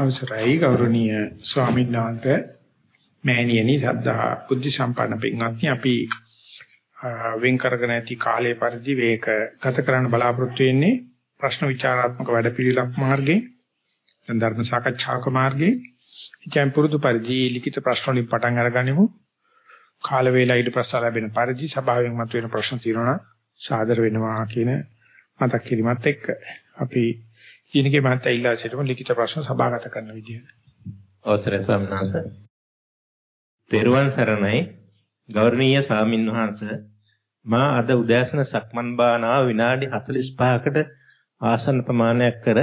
අවසරයි ගෞරවනීය ස්වාමීන් වහන්සේ. මෑණියනි සද්ධා බුද්ධ සම්පන්න පින්වත්නි අපි වෙන් කරගෙන ඇති කාලයේ පරිදි වේක ගත කරන්න බලාපොරොත්තු වෙන්නේ ප්‍රශ්න විචාරාත්මක වැඩපිළිවෙලක් මාර්ගයේ ධර්ම සාකච්ඡාවක මාර්ගයේ ඉතින් පුරුදු පරිදි ලිඛිත ප්‍රශ්න වලින් පටන් අරගනිමු. කාල වේලා ඊට ප්‍රශ්න ලැබෙන පරිදි සභාවෙන් මතුවෙන ප්‍රශ්න తీරනවා සාදර වෙනවා කියන මතක් කිරීමත් එක්ක අපි ඊනිගේ මහත්තයා ඉල්ලා සිටමු ලිඛිත ප්‍රශ්න සභාගත කරන විදියට. අවසරයි ස්වාමීන් වහන්සේ. පෙරවන් සරණයි ගෞරවනීය ස්වාමින් වහන්සේ මා අද උදෑසන සක්මන් භාවනාව විනාඩි 45කට ආසන්න ප්‍රමාණයක් කර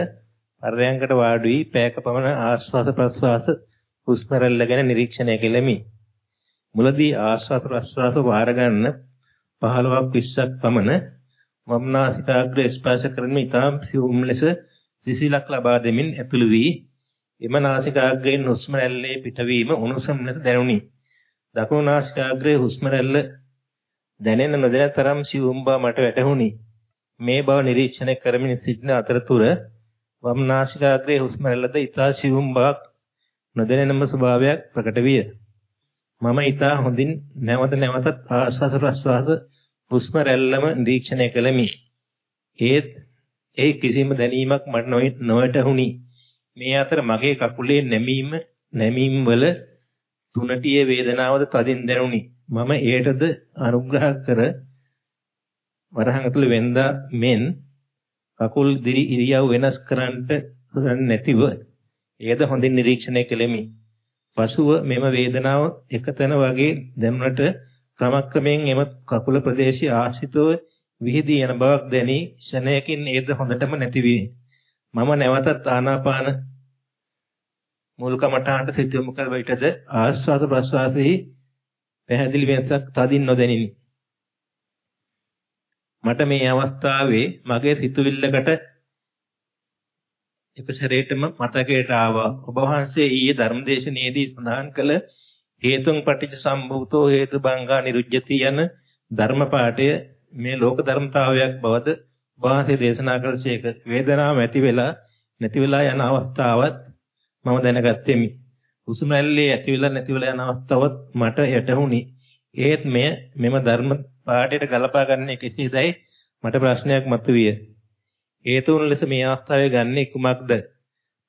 පරයන්කට වාඩි වී පැයක පමණ ආශ්වාස ප්‍රශ්වාස හුස්ම රැල්ල ගැන නිරීක්ෂණය කෙලෙමි. මුලදී ආශ්වාස ප්‍රශ්වාස වාර ගන්න 15ක් 20ක් පමණ මම නාසිකාග්‍රය ස්පර්ශ කරමින් ඉතාම සියුම් ලෙස සිසිලක් ලබා දෙමින් ඇතුළු වී එම නාසිකාග්‍රයෙන් හුස්ම රැල්ලේ පිටවීම උණුසුම් ලෙස දැනුනි. දකුණු නාසිකාග්‍රයේ හුස්ම රැල්ල දැනෙන නොදැන තරම් සියුම් බව මට වැටහුණි. මේ බව නිරීක්ෂණය කරමින් සිටින අතරතුර වම් නාසිකාග්‍රයේ හුස්ම රැල්ලද ඉතා සියුම් බවක් නොදැනෙනම ස්වභාවයක් ප්‍රකට විය. මම ඉතා හොඳින් නැවත නැවතත් ආශ්වාස ප්‍රශ්වාස හුස්ම රැල්ලම නිරීක්ෂණය කළෙමි. ඒත් ඒ කිසිම දැනීමක් මට නොවැටහුණි. මේ අතර මගේ කකුලේ නැමීම නැමීම් වල තුනටියේ වේදනාවද තදින් දැනුනි. මම ඒටද අනුග්‍රහ කර වරහන් ඇතුළේ වෙන්දා මෙන් කකුල් දිරි ඉරියව් වෙනස් කරන්නට නැතිව එයද හොඳින් නිරීක්ෂණය කළෙමි. පසුව මෙම වේදනාව එකතැන වගේ දැනුණට ක්‍රමක්‍රමයෙන් එම කකුල ප්‍රදේශය ආශ්‍රිතව විහිදී යන බවක් දැනි ෂණයකින් ඒද හොඳටම නැති වී මම නැවතත් ආනාපාන මුල් කමඨාන්ට සිත යොමු කර විටද ආස්වාද ප්‍රස්වාසෙහි පැහැදිලි වෙනසක් තදින් නොදැනිනි. මට මේ අවස්ථාවේ මගේ සිතුවිල්ලකට එක සැරේටම මතකයට ආවා. ඔබ වහන්සේ ඊයේ ධර්මදේශනයේදී සඳහන් කළ හේතුන් පටිච්ච සම්භූතෝ හේතු බංගා නිරුජ්‍යති යන ධර්ම පාඨය මේ ලෝක ධර්මතාවයක් බවද වාසේ දේශනා කළසේක වේදනාව ඇති වෙලා නැති වෙලා යන අවස්ථාවත් මම දැනගත්තෙමි. හුස්ම රැල්ලේ ඇති වෙලා නැති වෙලා යන අවස්ථාවත් මට යටහුණි. ඒත් මෙය මෙම ධර්ම පාඩයට ගලපා ගන්න කෙසේදයි මට ප්‍රශ්නයක් මතුවිය. හේතුන් ලෙස මේ අවස්ථාවේ ගන්නේ කුමක්ද?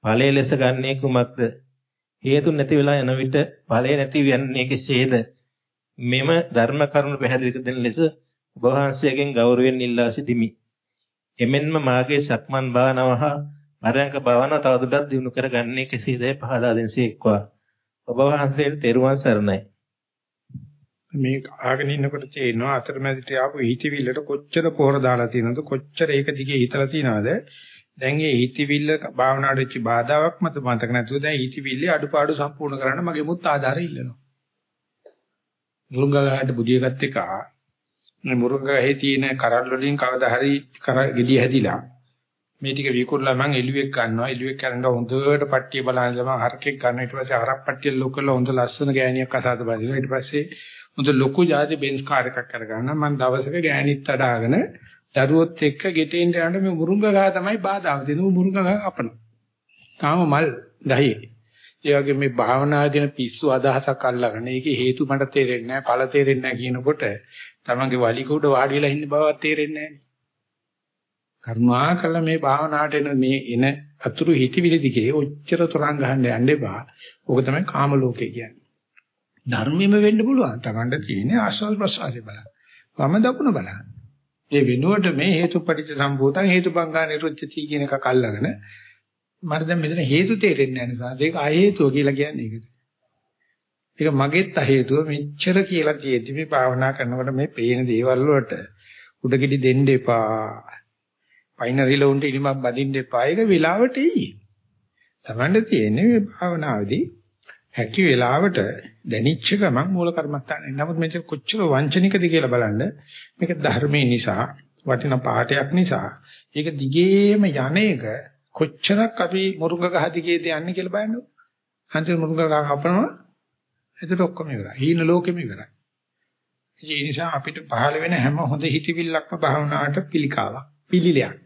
ඵලයේ ලෙස ගන්නේ කුමක්ද? හේතු නැති වෙලා යන විට ඵලය නැති වෙන්නේ කෙසේද? මෙම ධර්ම කරුණු පැහැදිලි දෙන ලෙස ඔබ වහන්සේගෙන් ගෞරවයෙන් ඉල්ලා සිටිමි. එමෙන්ම මාගේ සක්මන් භාවනාව හා පරයන්ක භාවනාව තවදුරටත් දියුණු කරගන්නේ කෙසේදයි පහදා දෙනසේක්වා. ඔබ වහන්සේට තෙරුවන් සරණයි. මේ ආගෙන ඉන්නකොට තේරෙනවා අතරමැදට ආපු හිතවිල්ලට කොච්චර පොහොර දාලා තියෙනවද කොච්චර ඒක දිගේ හිතලා තියෙනවද දැන් මේ හිතවිල්ල භාවනාවට වෙච්ච බාධාවක් මත මතක නැතුව දැන් හිතවිල්ලේ අඩුපාඩු සම්පූර්ණ කරන්න මගේ මුත් ආධාරය ඉල්ලනවා මුරුංගාගහට බුදියගත් එක මේ මුරුංගාගේ තියෙන කරල් වලින් කවදා හරි කර ගෙඩිය හැදිලා මේ ටික විකුණලා මම එළුවෙක් ගන්නවා. එළුවෙක් කරනවා හොඳට පට්ටිය බලන ගමන් හරකෙක් ගන්න ඊට පස්සේ හරක් පට්ටිය ලොක් කරලා හොඳ ලස්සන ගෑණියක් අසාද බදිනවා ඊට පස්සේ හොඳ ලොකු ජාති බෙන්ස් කාර් එකක් කරගන්න මම දවසක ගෑණිත් අඩාගෙන දරුවොත් එක්ක ගෙටෙන්න යනකොට මේ මුරුංගා තමයි බාධාව දෙනවා මුරුංගා අපනවා තාම මල් ගහේ. ඒ වගේ මේ භාවනා දින පිස්සු අදහසක් අල්ලගෙන ඒකේ හේතු මට තේරෙන්නේ නැහැ ඵල තේරෙන්නේ නැහැ කියනකොට තමන්ගේ වලිග උඩ වාඩි වෙලා ඉන්න බවක් තේරෙන්නේ නැහැ. කරුණාකර මේ භාවනාවට එන මේ එන අතුරු හිතවිලි දිගේ ඔච්චර තරංග ගහන්න යන්න එපා. ඕක තමයි කාම ලෝකේ කියන්නේ. ධර්මෙම වෙන්න පුළුවන්. Tamanට තියෙන්නේ ආස්වාද ප්‍රසආසය බලන්න. වම දකුණ බලන්න. ඒ වෙනුවට මේ හේතුපටිච්ච සම්භූතං හේතුපංගා නිරුච්චති කියන එකක් අල්ලගෙන මට දැන් මෙතන හේතු තේරෙන්නේ නැහැ නිසා ඒක ආ හේතුව කියලා කියන්නේ ඒකද. ඒක මගෙත් අ හේතුව මෙච්චර කියලා කියෙදි මේ භාවනා කරනකොට මේ පේන දේවල් වලට උඩගෙඩි දෙන්න එපා. පයින්රිල උන්ට ඉනිමක් බදින්න එපා. ඒක වෙලාවට එයි. Tamande තියෙන්නේ මේ භාවනාවේදී හැකි වෙලාවට දැනිච්ච ගමන් මූල කර්මස්ථානේ. නමුත් මේක කොච්චර වංචනිකද කියලා බලන්න. මේක ධර්මයේ නිසා වටින පාඩයක් නිසා ඒක දිගේම යන්නේක කොච්චරක් අපි මුරුංග ගහ දිගේ යන්නේ කියලා බලන්න. අන්තිම මුරුංග ගහ කපනවා එතකොට ඔක්කොම ඉවරයි. හීන ලෝකෙම ඉවරයි. ඒ නිසා අපිට පහළ වෙන හැම හොඳ හිතවිල්ලක්ම භාවනාවට පිළිකාවක්, පිළිලයක්.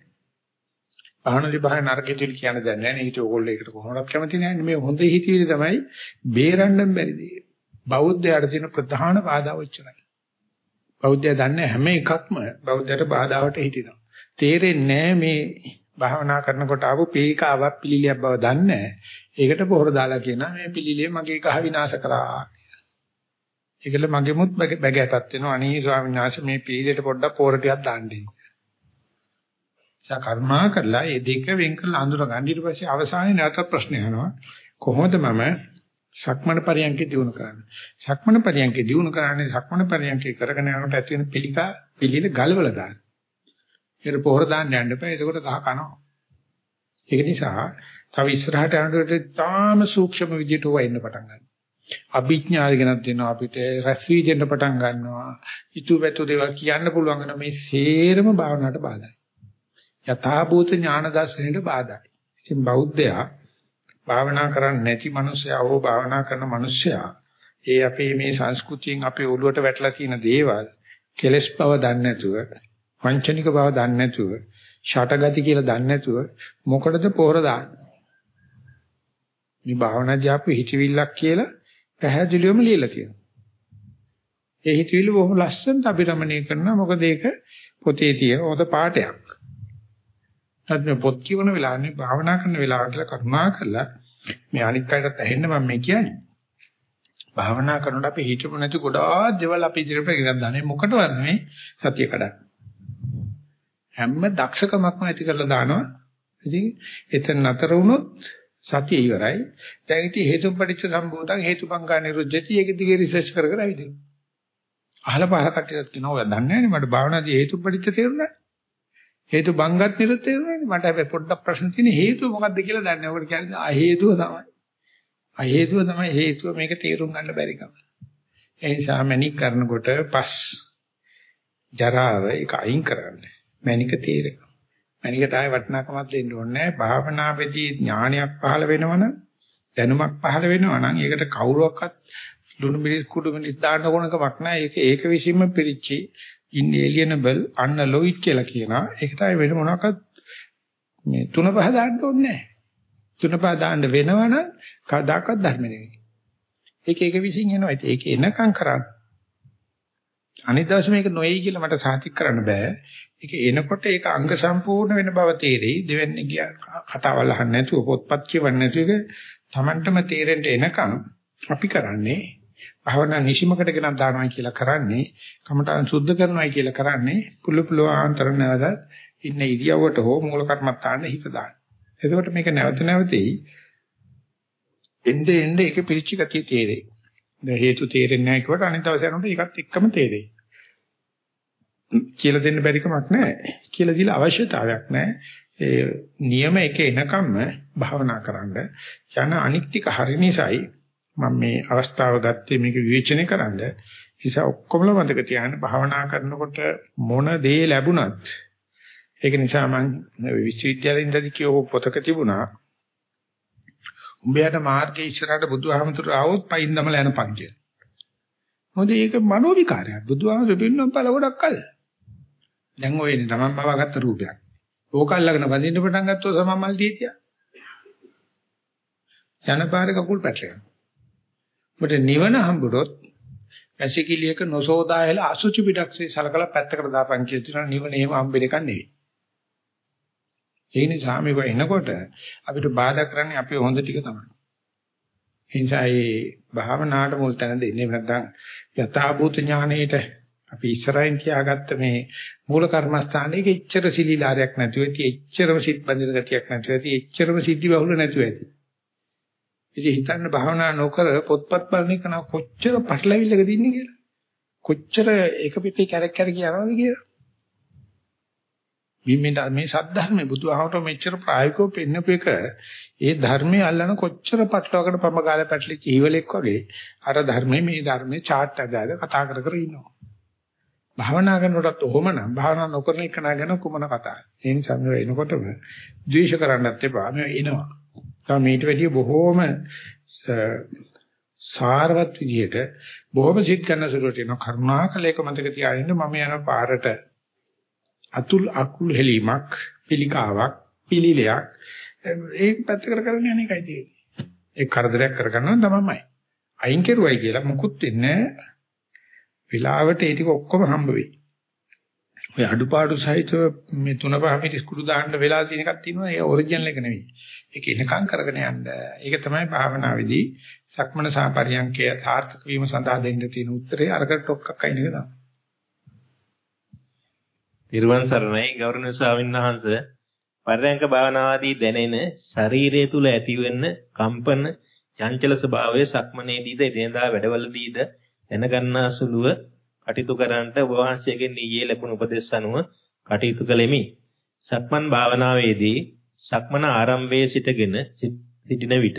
භාවනාදී භාවන නරක හිතවිලි කියන දැන් නැහැ නේ. ඒක ඕගොල්ලෝ ඒකට කොහොමවත් කැමති නැහැ. මේ හොඳ හිතවිලි තමයි බේරන්න බැරි දේ. බෞද්ධයාට තියෙන ප්‍රධාන බාධා ඔච්චරයි. බෞද්ධයා දන්නේ හැම එකක්ම බෞද්ධයට බාධාවට හිටිනවා. තේරෙන්නේ මේ භාවනා කරනකොට ආපු පීකාවක් පිළිලියක් බව දන්නේ ඒකට පොහොර දාලා කියනවා මේ පිළිලිය මගේ කහ විනාශ කරා. ඒකල මගෙමුත් බැගෑටත් වෙනවා අනේ ස්වාමීන් වහන්සේ මේ පිළිලියට පොඩ්ඩක් පොහොර ටිකක් දාන්නයි. සා කර්මා කරලා ඒ දෙක වෙන් කරලා අඳුර ගන්න ඊට පස්සේ අවසානයේ නැවත ප්‍රශ්න අහනවා කොහොමද මම සක්මණ පරියන්කේ දිනු කරන්නේ සක්මණ පරියන්කේ දිනු කරන්නේ සක්මණ පරියන්කේ කරගෙන යනකොට ඇති වෙන පිළිකා පිළිල ගලවලා දාන්න. ඒකට පොහොර දාන්න යන්න එපා ඒකට ගහ කනවා. ඒක නිසා තව ඉස්සරහට යනකොට තාම සූක්ෂම විදියට ඕවා එන්න පටන් ගන්නවා. අභිඥා ගෙනත් දෙනවා අපිට රැස් වී දෙන්න පටන් ගන්නවා. ඊතු වැතු දේවල් කියන්න පුළුවන් වෙන මේ සේරම භාවනාවට බාධායි. යථාභූත ඥාන දර්ශනයට බාධායි. ඉතින් බෞද්ධයා භාවනා කරන්නේ නැති මිනිසයා හෝ භාවනා කරන මිනිසයා ඒ අපේ මේ සංස්කෘතියෙන් අපේ ඔළුවට වැටලා තියෙන දේවල් කෙලස් බව දන්නේ නැතුව වංචනික බව දන්නේ නැතුව ෂටගති කියලා දන්නේ නැතුව මොකටද පොහොර දාන්නේ මේ භාවනාදී ආපු හිතවිල්ලක් කියලා පැහැදිලිවම ලියලා තියෙනවා ඒ හිතවිල්ල බොහොම ලස්සනට අභිරමණය කරනවා මොකද ඒක පොතේ තියෙන හොඳ පාඩයක් නැත්නම් මේ පොත් කියවන වෙලාවනේ භාවනා කරන වෙලාව කියලා කරුණා කරලා මේ අනික් අයටත් ඇහෙන්න මම මේ කියන්නේ. භාවනා කරනකොට අපි හිතමු නැති ගොඩාක් දේවල් අපි ඉදිරියට ගෙනත් දාන්නේ මොකටවත් නෙමෙයි සතිය කඩන්න. හැම දක්ෂකමක්ම ඇති කරලා දානවා. ඉතින් එතන නතර වුණොත් සතිය ඉවරයි. දැන් ඉතින් හේතුපටිච්ච සම්භූතං හේතුපංකා නිරුද්ධති. ඒක දිගේ රිසර්ච් කර කර ඇවිදිනවා. අහලා පහල කට්ටියත් කියනවා ඔය දන්නේ නැහැ නේ මට භාවනාදී හේතුපටිච්ච තේරුණා. හේතු බංගත් නිරුත් වෙනවනේ මට හැබැයි පොඩ්ඩක් ප්‍රශ්න තියෙන්නේ හේතුව මොකද්ද කියලා දන්නේ නැහැ. ඔකට කියන්නේ අ හේතුව තමයි. අ හේතුව තමයි හේතුව මේක තේරුම් ගන්න බැරි කම. ඒ නිසා මැනික් කරනකොට පස් ජරාව ඒක අයින් කරන්න. මැනික තේරෙනවා. මැනිකට ආය වටිනාකමක් දෙන්න ඕනේ නැහැ. භාවනාවේදී ඥානයක් පහළ වෙනවනම් දැනුමක් පහළ වෙනවනම් ඒකට කවුරුවක්වත් ලුණු මිරිස් කුඩු මිරිස් දාන්න ඕන කමක් නැහැ. ඒක ඒක විසින්ම පිරිච්චි inalienable unalloyed කියලා කියනවා. ඒක තමයි වෙන මොනවාක්වත් මේ තුන පහ දාන්න ඕනේ නැහැ. තුන පහ දාන්න වෙනවනම් කවදාකවත් ධර්ම නෙවෙයි. ඒක ඒක විසින් එනවා. ඒක එනකම් කරන්න. අනිත් දවසේ මේක නොයයි කියලා මට සාතික් කරන්න බෑ. ඒක එනකොට ඒක අංග සම්පූර්ණ වෙන බව තේරෙයි. දෙවන්නේ ගියා කතාවල් අහන්න නැතුව පොත්පත් කියවන්න නැතුව තමන්ටම තේරෙන්න එනකම් අපි කරන්නේ භවනා නිසිමකට ගෙනත් දානවා කියලා කරන්නේ කමඨාන් සුද්ධ කරනවා කියලා කරන්නේ පුළු පුළුවන් නැවත ඉන්න ඉරියව්වට හෝ මූල කර්මත්තාන්න හිත දාන්න. එතකොට මේක නැවත නැවතෙයි එnde එnde ඒක පිරිච්ච ගතිය තේරෙයි. දැන් හේතු තේරෙන්නේ නැහැ කියවට අනිත් දවසේ යනකොට ඒකත් එක්කම තේරෙයි. කියලා දෙන්න බැරි කමක් නැහැ. කියලා දීලා අවශ්‍යතාවයක් නැහැ. ඒ නියම එක එනකම්ම භාවනා කරන්න යන අනිත්‍යක හරි නිසායි මම මේ අවස්ථාව ගත්තේ මේක විවේචනය කරන්න. නිසා ඔක්කොමල මතක තියාගන්න භාවනා කරනකොට මොන දේ ලැබුණත් ඒක නිසා මම විශ්වවිද්‍යාලේ ඉඳලා කියව පොතක තිබුණා. උඹයාට මාර්ගයේ ඉස්සරහට බුදුහාමතුරු ආවොත් පයින් දමලා යන පංචය. මොකද ඒක මනෝ විකාරයක්. බුදුහාමතුරු පින්නම් බල ගොඩක් කල්. දැන් ඔය ඉන්නේ තමන් බවාගත්ත රූපයක්. ඕක අල්ලගෙන වදින්න පටන් ගත්තොත් සමමල් දීතිය. යන පාරේ කකුල් පැටලෙනවා. ඔබට නිවන හම්බුනොත් වැසිකිළියක නොසෝදායල අසුචි පිටක්සේ සලකලා පැත්තකට දාපන් කියලා තියෙනවා නිවන එහෙම හම්බෙන්න එකක් නෙවෙයි. ඒ නිසා මේක එනකොට අපිට බාධා කරන්නේ අපේ හොඳ ටික තමයි. ඒ නිසා මේ භාවනාවට මුල් තැන දෙන්නේ නැත්නම් යථාභූත ඥානයේට අපි ඉස්සරහින් තියාගත්ත මේ මූල කර්මස්ථානයේ එච්චර සිලිලාරයක් නැතුව ඇති එච්චරම සිත් බඳින ගතියක් නැතුව ඇති එච්චරම සිද්ධි බහුල නැතුව ඇති. ඉතින් හිතන්න භාවනා නොකර පොත්පත් බලන එක නා කොච්චර පටලවිල්ලක දින්නේ කියලා. කොච්චර එක පිටේ කැරක් කැර කියනවාද කියලා. මේ මේ සද්ධර්මයේ බුදුහාමර මෙච්චර ප්‍රායෝගිකව පෙන්නපු එක ඒ ධර්මයේ අල්ලන කොච්චර පටලවකට පමගාල පැටලිච්ච ඊවලෙක් වගේ අර ධර්මයේ මේ ධර්මයේ චාට් අදාද කතා කර කර ඉන්නවා. භාවනා කරනකොටත් ඔහොමනම් භාවනා නොකරන එක නගෙන කුමන කතාවක්. ඒ නිසා මේ එනකොටම ද්වේෂ කරන්නත් එපා. මේ එනවා. තව මේට වැඩිය බොහෝම සාරවත් විදිහට බොහොම සිත් ගන්න සුළුට එන කරුණාකලයක මතක තියාගන්න මම යන පාරට අතුල් අකුල් හෙලීමක් පිළිකාවක් පිළිලයක් ඒක පැත්තකට කරගෙන යන එකයි තියෙන්නේ. ඒ කරදරයක් කරගන්නවා තමයිමයි. අයින් කෙරුවයි කියලා මුකුත් වෙන්නේ වෙලාවට ඒ ටික ඔක්කොම හම්බ වෙයි. ඔය අඩුපාඩු සහිතව මේ තුන පහ මිනිස් කුඩු දාන්න වෙලා තියෙන එකක් තියෙනවා ඒ ඔරිජිනල් එක නෙවෙයි. ඒක එනකම් කරගෙන යන්න. ඒක තමයි භාවනාවේදී සක්මන සාපරියංකය සාර්ථක වීම සඳහා දෙන්න තියෙන උත්තරේ අරකට ටොක්ක්ක් අයින් එක තමයි. පිරුවන් සරණයි ගෞරවනීය ස්වාමීන් වහන්සේ පරයන්ක භාවනාවදී දැනෙන ශරීරය තුල ඇතිවෙන කම්පන චංචල ස්වභාවය සක්මනේදීද එදිනදා වැඩවලදීද දැනගන්නා සුළුව කටයුතු කරන්නට ඔබ වහන්සේගෙන් ඊයේ ලැබුණු උපදෙස් අනුව කටයුතු කළෙමි. සක්මන් භාවනාවේදී සක්මන ආරම්භයේ සිටගෙන සිටින විට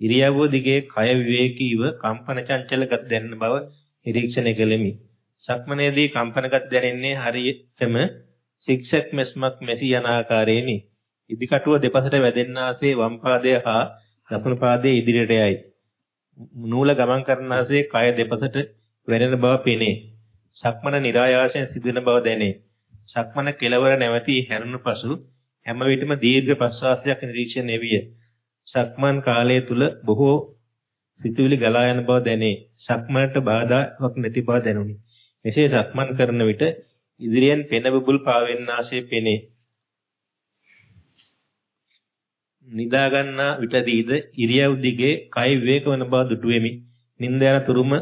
ඉරියව්ව දිගේ කය විවේකීව කම්පන චංචල ගත දැනෙන බව නිරීක්ෂණය කළෙමි. සක්මනේදී කම්පනගත දැනෙන්නේ හරියටම සික්සැක් මෙස්මක් මෙසි යන ආකාරයෙනි. ඉදිකටුව දෙපසට වැදෙන්නාසේ වම් පාදය හා දකුණු පාදයේ ඉදිරියට යයි. නූල ගමන් කරනාසේ කය දෙපසට වැරෙන බව පෙනේ. සක්මන નિરાයාසයෙන් සිදුවෙන බව දැනේ. සක්මන කෙලවර නැවතී හැරුණු පසු හැම විටම දීර්ඝ ප්‍රශ්වාසයක් නිරීක්ෂණය විය. සක්මන් කාලය තුල බොහෝ සිතුවිලි ගලා යන බව දැනේ. සක්මනට බාධාවක් නැති බව දැනුනි. මෙසේ සක්මන් කරන විට ඉදිරියෙන් පෙන බුබුල් පාවෙන්නාසේ පෙනේ. නිදා ගන්නා විටදීද ඉරියව් දිගේ කය විවේක වන බව දුටුවෙමි. නිින්ද යන තුරුම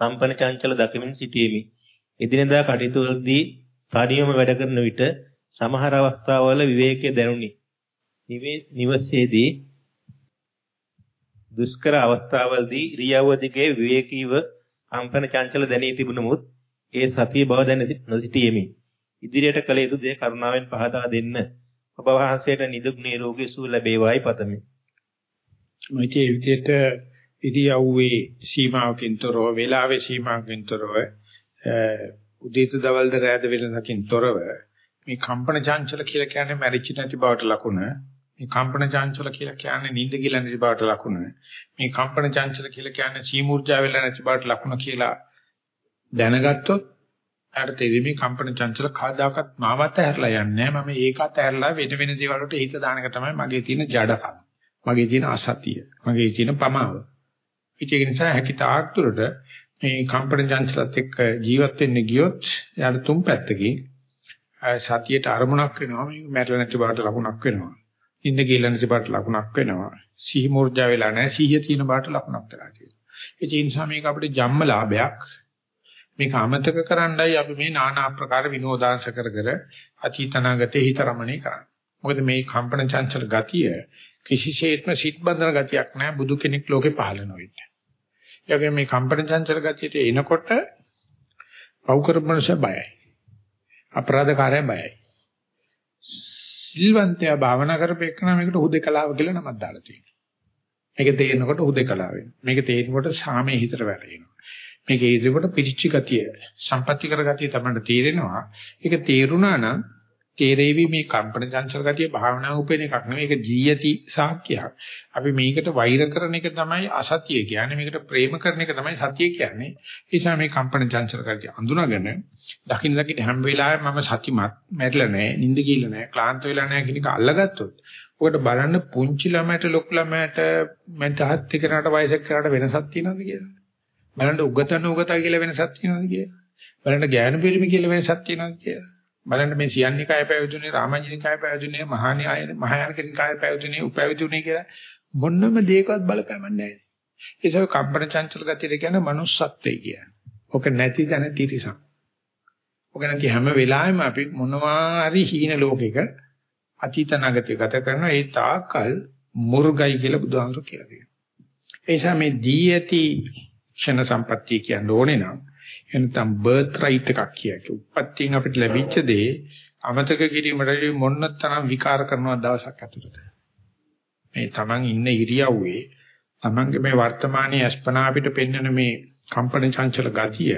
කම්පන චංචල දකිමින් සිටීමි. එදිනෙදා කටයුතු වලදී තනියම වැඩ කරන විට සමහර අවස්ථාවල විවේකයේ දැනුනි. නිවසේදී දුෂ්කර අවස්ථාවලදී ඉරියව්ව දිගේ විවේකීව කම්පන චංචල දැනී තිබුණමුත් ඒ සතිය බව දැන නොසිටියෙමි. ඉදිරියට කළ යුතු දේ කරුණාවෙන් පහදා දෙන්න. ඔබ වහන්සේට නිදුක් නිරෝගී සුව ලැබේවායි පතමි. මොකද ඒ විදිහට ඉරියව්වේ සීමාවකින් තොරව වේලාවේ සීමාවකින් තොරව උදේට දවල්ද රැද වෙනසකින් තොරව මේ කම්පන චංචල කියලා කියන්නේ මැරිච්ච නැති බවට ලකුණ මේ කම්පන චංචල කියලා කියන්නේ නිින්ද කියලා නැති බවට ලකුණ මේ කම්පන චංචල කියලා කියන්නේ සීමුර්ජා වෙලා නැති බවට ලකුණ කියලා දැනගත්තොත් අර තෙරිමි කම්පන චංචල කාදාකත් මාවත් ඇහැරලා යන්නේ නැහැ. මම ඒකත් ඇහැරලා වෙන වෙන දේවල් වලට හිත දාන එක තමයි මගේ තියෙන ජඩකම. මගේ තියෙන අසතිය. මගේ තියෙන පමාව. ඒක නිසා හැකි තාක් දුරට මේ කම්පන චංචලත් එක්ක ජීවත් වෙන්න ගියොත් යාට තුන් පැත්තකින් සතියට අරමුණක් වෙනවා. මේක මැරෙලා නැති බවට ලකුණක් වෙනවා. ඉන්න කියලා නැති බවට ලකුණක් වෙනවා. සිහි මූර්ජා වෙලා නැහැ. සිහිය තියෙන බවට ලකුණක් වෙලා තියෙනවා. ඒ නිසා මේක අපිට ජම්ම ලාභයක්. මේක අමතක කරන්නයි අපි මේ নানা ආකාර විනෝදාංශ කර කර අතීතනාගතේ හිත රමණේ කරන්නේ මොකද මේ කම්පන චංචල ගතිය කිසිසේත්ම සිත් බඳන ගතියක් නෑ බුදු කෙනෙක් ලෝකේ පහළ නොවෙන්නේ යගේ මේ කම්පන චංචල ගතියට එනකොට පව් කරපමණස බයයි. අපරාධකාරය බයයි. සිල්වන්තයා භාවනා කරපේකන මේකට හුදේකලාව කියලා නමක් දාලා තියෙනවා. මේක තේරෙනකොට හුදේකලාව වෙනවා. මේක තේරෙනකොට සාමයේ හිතට වැටෙනවා. මේක ඒකකොට පිරිච්ච ගතිය, සම්පත්‍ති කර ගතිය තමයි තේරෙනවා. ඒක තේරුණා නම් තේරෙවි මේ කම්පන චංචල ගතිය භාවනා උපේන එකක් නෙවෙයි ඒක ජීයති සාක්කයක්. අපි මේකට වෛර කරන එක තමයි අසතිය කියන්නේ. මේකට ප්‍රේම කරන එක තමයි සතිය කියන්නේ. ඒ නිසා මේ කම්පන චංචල ගතිය අඳුනගෙන දකින්න දකින්න හැම වෙලාවෙම මම සතිමත් මැරිලා නැහැ, නිින්ද ගිහලා නැහැ, ක්ලාන්ත වෙලා නැහැ කියන එක අල්ලගත්තොත් ඔකට බලන්න පුංචි ළමයට ලොකු ළමයට මැදහත් එකනට වයසක කරාට වෙනසක් තියෙනවද කියලා. බලන්න උගතන උගතා කියලා වෙනසක් තියෙනවද කියලා. බලන්න ඥාන පිරිමි කියලා වෙනසක් තියෙනවද කියලා. බලන්න මේ සියන්නිකාය පැවිදුනේ රාමඤ්ඤනිකාය පැවිදුනේ මහානිකාය මහායානිකාය පැවිදුනේ උපැවිදුනේ කියලා මොන්නම දෙයකවත් බලපෑමක් නැහැ. ඒසව කම්පන චංචල ගතිය කියන්නේ manussත්වයේ කියන්නේ. ඔක නැති දැන තිරිසන්. ඔක නැති හැම වෙලාවෙම අපි මොනවා හරි හීන ලෝකයක අතීත නාගතය ගත කරන ඒ තාකල් මුර්ගයි කියලා බුදුහාමුදුරු කියලා කියනවා. ඒ නිසා මේ දී ඇති ක්ෂණ සම්පත්තිය කියන්න ඕනේ නම් එනතම් බර්ත් රයිට් එකක් කියකි. උපත්යෙන් අපිට ලැබිච්ච දේ අමතක කිරීමට මොන තරම් විකාර කරනව දවසක් ඇතුළත. මේ Taman ඉන්න ඉරියව්වේ Tamanගේ මේ වර්තමානයේ අස්පනා අපිට පෙන්වන මේ කම්පන චංචල ගතිය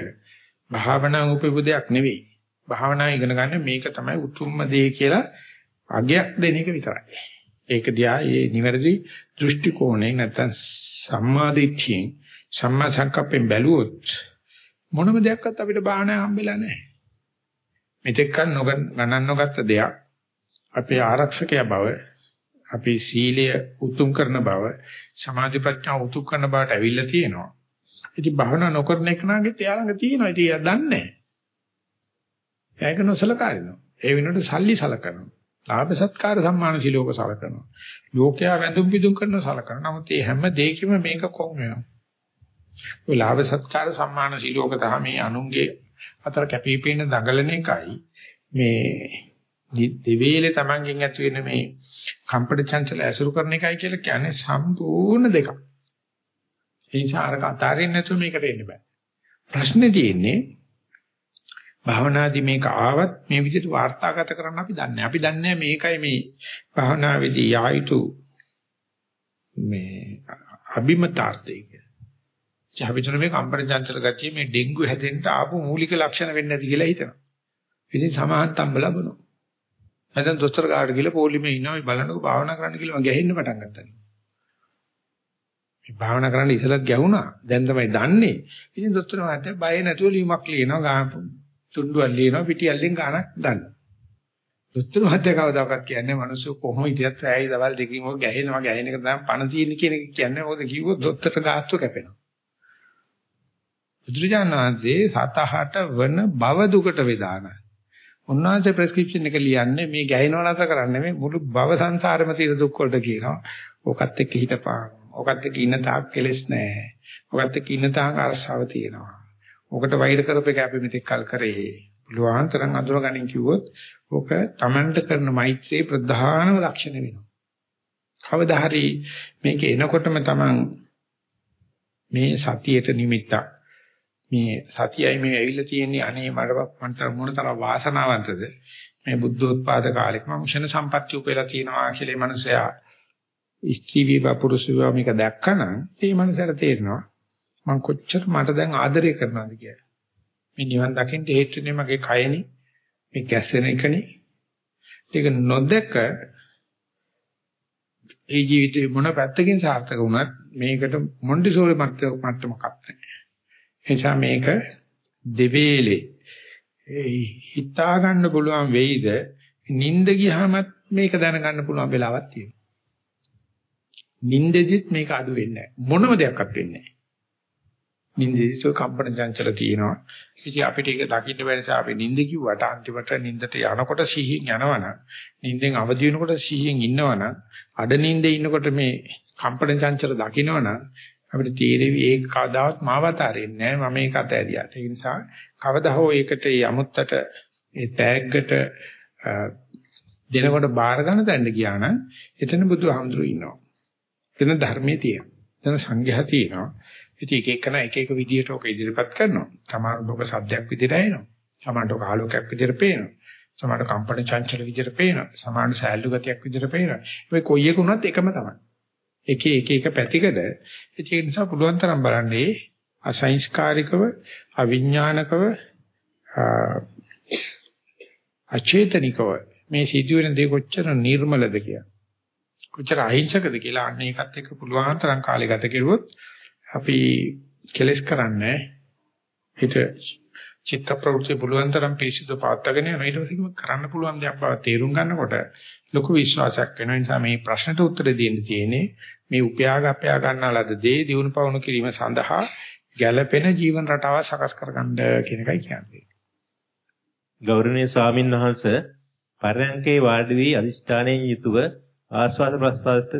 භාවනා උපවිදයක් නෙවෙයි. භාවනා ඉගෙන ගන්න මේක තමයි උතුම්ම දේ කියලා අගයක් දෙන එක විතරයි. ඒක දිහා මේ නිවැරදි දෘෂ්ටි කෝණයෙන් නැත්තම් සම්මාදිට්ඨියෙන් සම්මා සංකප්පෙන් බැලුවොත් මොනම දෙයක්වත් අපිට බාහනය හම්බෙලා නැහැ. මෙතෙක් කල නොගණන් නොගත්ත දෙයක් අපේ ආරක්ෂකය බව අපේ සීලය උතුම් කරන බව සමාධි ප්‍රඥා උතුම් කරන බවට ඇවිල්ලා තියෙනවා. ඉතින් භවනා නොකරන එකනාගෙත් එයා ළඟ තියෙනවා. ඉතින් එයා දන්නේ නැහැ. ඒක නොසලකාරිනවා. ඒ වෙනුවට සල්ලි සලකනවා. ලාභ සත්කාර සම්මාන සිලෝක සලකනවා. ලෝකයා වැඳුම් පිදුම් කරන සලකනවා. නමුත් මේ හැම දෙයකම මේක කොම් වෙනවා. ඔය ලාභ සත්කාර සම්මාන සිලෝක තමයි අනුන්ගේ අතර කැපිපෙන දඟලන එකයි මේ දෙවේලේ Tamanගෙන් ඇති වෙන මේ කම්පට චංචල ඇසුරු කරන එකයි කියලා කියන්නේ සම්පූර්ණ දෙකක්. ඒ නිසා අර කතාරින් නැතුව මේකට එන්න බෑ. ප්‍රශ්නේ තියෙන්නේ භාවනාදී මේක ආවත් මේ විදිහට වාර්තාගත කරන්න අපි දන්නේ. අපි දන්නේ මේකයි මේ භාවනාවේදී යායුතු මේ අභිමතාර්ථය කියන්නේ. ජාවිතර මේ කම්පන චංචල ගතිය මේ ඩෙන්ගු හැදෙන්න ආපු මූලික ලක්ෂණ වෙන්නේ නැති කියලා හිතනවා. ඉතින් සමාහන්තම්බ ලබනවා. නැත්නම් දොස්තර කාට ගිහලා පොලිමේ ඉන්නවා මේ බලන්නකො භාවනා කරන්න කියලා මම ගැහෙන්න පටන් ගත්තා. මේ භාවනා කරන්න ඉස්සලත් ගැහුණා. දැන් තමයි දන්නේ. ඉතින් දොස්තර මහත්තයා බය නැතුව ලියුමක් ලියනවා ගාන තුණ්ඩුවක් ලියනවා පිටියල්ලෙන් ගානක් ගන්නවා. දොස්තර මහත්තයා කවදාකවත් කියන්නේ මිනිස්සු කොහොම හිටියත් ඇයි දවල් දෙකකින් ඔය ගැහෙනවා ගැහෙන එක තමයි පණ තියෙන කියන එක කියන්නේ. මොකද කිව්වොත් දොස්තරට ගාස්තු කැපෙනවා. බුදුරජාණන් වහන්සේ සතහට වන භව දුකට වේදානයි. උන්වහන්සේ ප්‍රෙස්ක්‍රිප්ෂන් එක ලියන්නේ මේ ගැහිනව නැස කරන්නේ මේ මුළු භව සංසාරෙම තියෙන දුක් වලට කියනවා. ඕකත් එක්ක හිටපාන. ඕකත් එක්ක ඉන්න තාක් කෙලස් නැහැ. ඕකත් එක්ක ඉන්න තාක් අරසාව තියෙනවා. ඕකට වෛර කරපේක අපි මෙතෙක් කල් කරේ. පුළුවන් තරම් අඳුරගනින් කිව්වොත් ඕක Tamanට කරන මෛත්‍රී ප්‍රධානම ලක්ෂණ වෙනවා. කවදා හරි මේක එනකොටම Taman මේ සතියට නිමිත්තක් මේ සතියයි මේ ඇවිල්ලා තියෙන්නේ අනේ මට මන්ට මොන තරම් වාසනාවන්තද? මේ බුද්ධෝත්පාද කාලෙක මම ක්ෂණ සම්පත්‍ය උපයලා තියෙනවා කියලා මේ මනුස්සයා ස්ත්‍රී වේවා පුරුෂ වේවා මේක දැක්කනම් ඒ මනුස්සයාට තේරෙනවා මම කොච්චර මට දැන් ආදරය කරනවද කියලා. මේ නිවන් දකින්න හේතුනේ මගේ කයනේ මේ ගැස්සෙන එකනේ. ඒක නොදක ඒ ජීවිතේ මොන පැත්තකින් සාර්ථක වුණත් මේකට මොන්ටිසෝරි මට්ටමක් නැහැ නිසා මේක දෙවේලේ හිතා ගන්න පුළුවන් වෙයිද නිින්ද ගියාමත් මේක දැනගන්න පුළුවන් වෙලාවක් තියෙනවා. නිින්දෙදිත් මේක අඩු වෙන්නේ නැහැ. මොනම දෙයක්වත් වෙන්නේ නැහැ. නිින්දෙදිත් ඔය කම්පන චංචල තියෙනවා. ඉතින් අපිට ඒක දකින්න බැරි නිසා අපි නිින්ද කිව්වට අන්තිමට නිින්දට යනකොට සිහියෙන් යනවනම් නිින්දෙන් අවදි වෙනකොට සිහියෙන් ඉන්නවනම් අඩ නිින්දේ ඉන්නකොට මේ කම්පන චංචල දකින්නවනම් අපිට තීරෙවි ඒක කවදාවත් මාවත අරින්නේ නැහැ මම ඒක අතෑරියාට. ඒ නිසා කවදා හෝ ඒකට යමුත්තට ඒ තෑග්ගට දෙනකොට බාර ගන්න තැන්න ගියා නම් එතන බුදුහාමුදුරු ඉන්නවා. එතන ධර්මයේ තියෙනවා. එතන සංඝයා තියෙනවා. ඉතින් එක එකන එක එක විදියට ඔක ඉදිරිපත් කරනවා. සමහර ලෝක සද්දයක් විදියට එනවා. සමහරට ඔක ආලෝකයක් විදියට පේනවා. සමහරට කම්පන චංචල විදියට පේනවා. සමහරට සෑල්ලු ගතියක් විදියට පේනවා. මේ කොයි එක වුණත් එකම තමයි. එක එක එක පැතිකඩ. ඒක නිසා පුළුවන් තරම් බලන්නේ අසංස්කාරිකව අවිඥානිකව අචේතනිකව මේ සිදුවෙන දේ කොච්චර නිර්මලද කියලා. කොච්චර අහිංසකද කියලා අන්න ඒකත් එක්ක පුළුවන් තරම් කාලය ගත කෙරුවොත් අපි කෙලස් කරන්නේ හිත චිත්ත ප්‍රවෘත්ති පුළුවන් තරම් පිරිසිදු පාත්තගෙන යන ඊට පස්සේ කරන්න පුළුවන් දෙයක් බව තේරුම් ගන්නකොට ලොකු විශ්වාසයක් වෙන නිසා මේ ප්‍රශ්නට උත්තර දෙන්න තියෙන්නේ මේ උපයාග අපයා ගන්නාලද දේ දිනු පවණු කිරීම සඳහා ගැළපෙන ජීවන රටාව සකස් කරගන්න කියන එකයි කියන්නේ. ගෞරවනීය ස්වාමින් වහන්සේ පරයන්කේ වාඩි වී අදිෂ්ඨානයෙන් යුතුව ආස්වාද ප්‍රස්වාදයට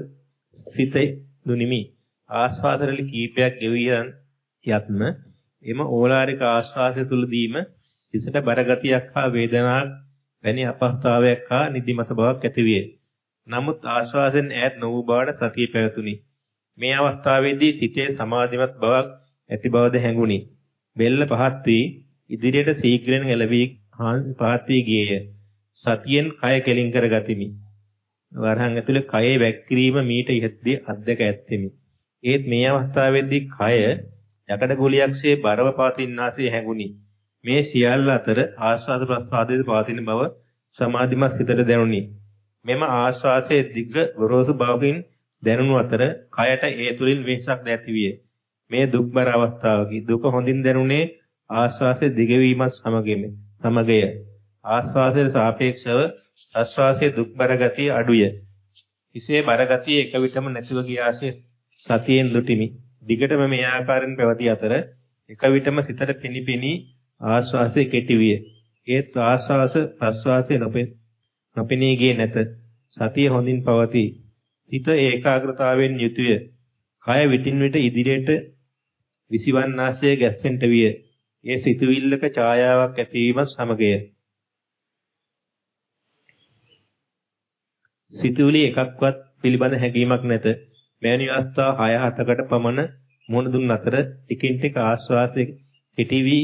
සිත දුනිමි. ආස්වාදරලි කීපයක් ගෙවියන් යත්ම එම ඕලාරික ආස්වාදය තුලදීම සිතට බරගතියක් හා වේදනාවක් වැනි අපහසුතාවයක් හා නිදිමත බවක් ඇතිවිය. නමුත් ආශ්වාසයෙන් ඈත් නොවූ බවට සතිය පැවතුණි. මේ අවස්ථාවේදී සිතේ සමාධිමත් බවක් ඇති බවද හැඟුණි. බෙල්ල පහත් වී ඉදිරියට සීඝ්‍රයෙන් එළවි පහත් වී ගියේය. සතියෙන් කය කෙලින් කර ගතිමි. වරහන් ඇතුලේ කයේ වැක්කිරීම මීට ඉහතදී අධ්‍යක ඇත්තෙමි. ඒත් මේ අවස්ථාවේදී කය යකඩ ගුලියක්සේ බරව පවතිනාසේ හැඟුණි. මේ සියල්ල අතර ආස්වාද ප්‍රස්වාදයේ පවතින බව සමාධිමත් සිතට දැනුනි. මෙම ආශ්වාසයේ දිග්ග ගොරෝසු බවකින් දැනුණු අතර කයට ඒ තුලින් වෙහසක් නැතිවිය. මේ දුක්බර අවස්ථාවකි. දුක හොඳින් දැනුනේ ආශ්වාසයේ දිගවීමත් සමගෙම. සමගය. ආස්වාසයට සාපේක්ෂව ප්‍රස්වාසයේ දුක්බර ගතිය අඩුය. හිසේ බර ගතිය එක විටම නැතිව ගියාසේ සතියෙන් දුටිමි. දිගටම මේ ආකාරයෙන් පැවති අතර එක විටම සිතට පිනිපිනි ආස්වාසයේ කෙටි විය. ඒත් ආස්වාස ප්‍රස්වාසයේ නොපෙනී ගියේ නැත. සතිය හොඳින් පවතී. හිත ඒකාග්‍රතාවෙන් යුතුය. කය විටින් විට ඉදිරියට විසිවන්නාසේ ගැස්සෙන්ට විය. ඒ සිතුවිල්ලක ඡායාවක් ඇතිවීම සමගය. සිතුවිලි එකක්වත් පිළිබඳ හැඟීමක් නැත. මෙවැනි අවස්ථා 6 7කට පමණ මුණ දුන් අතර ටිකින් ටික ආස්වාදයේ පිටිවි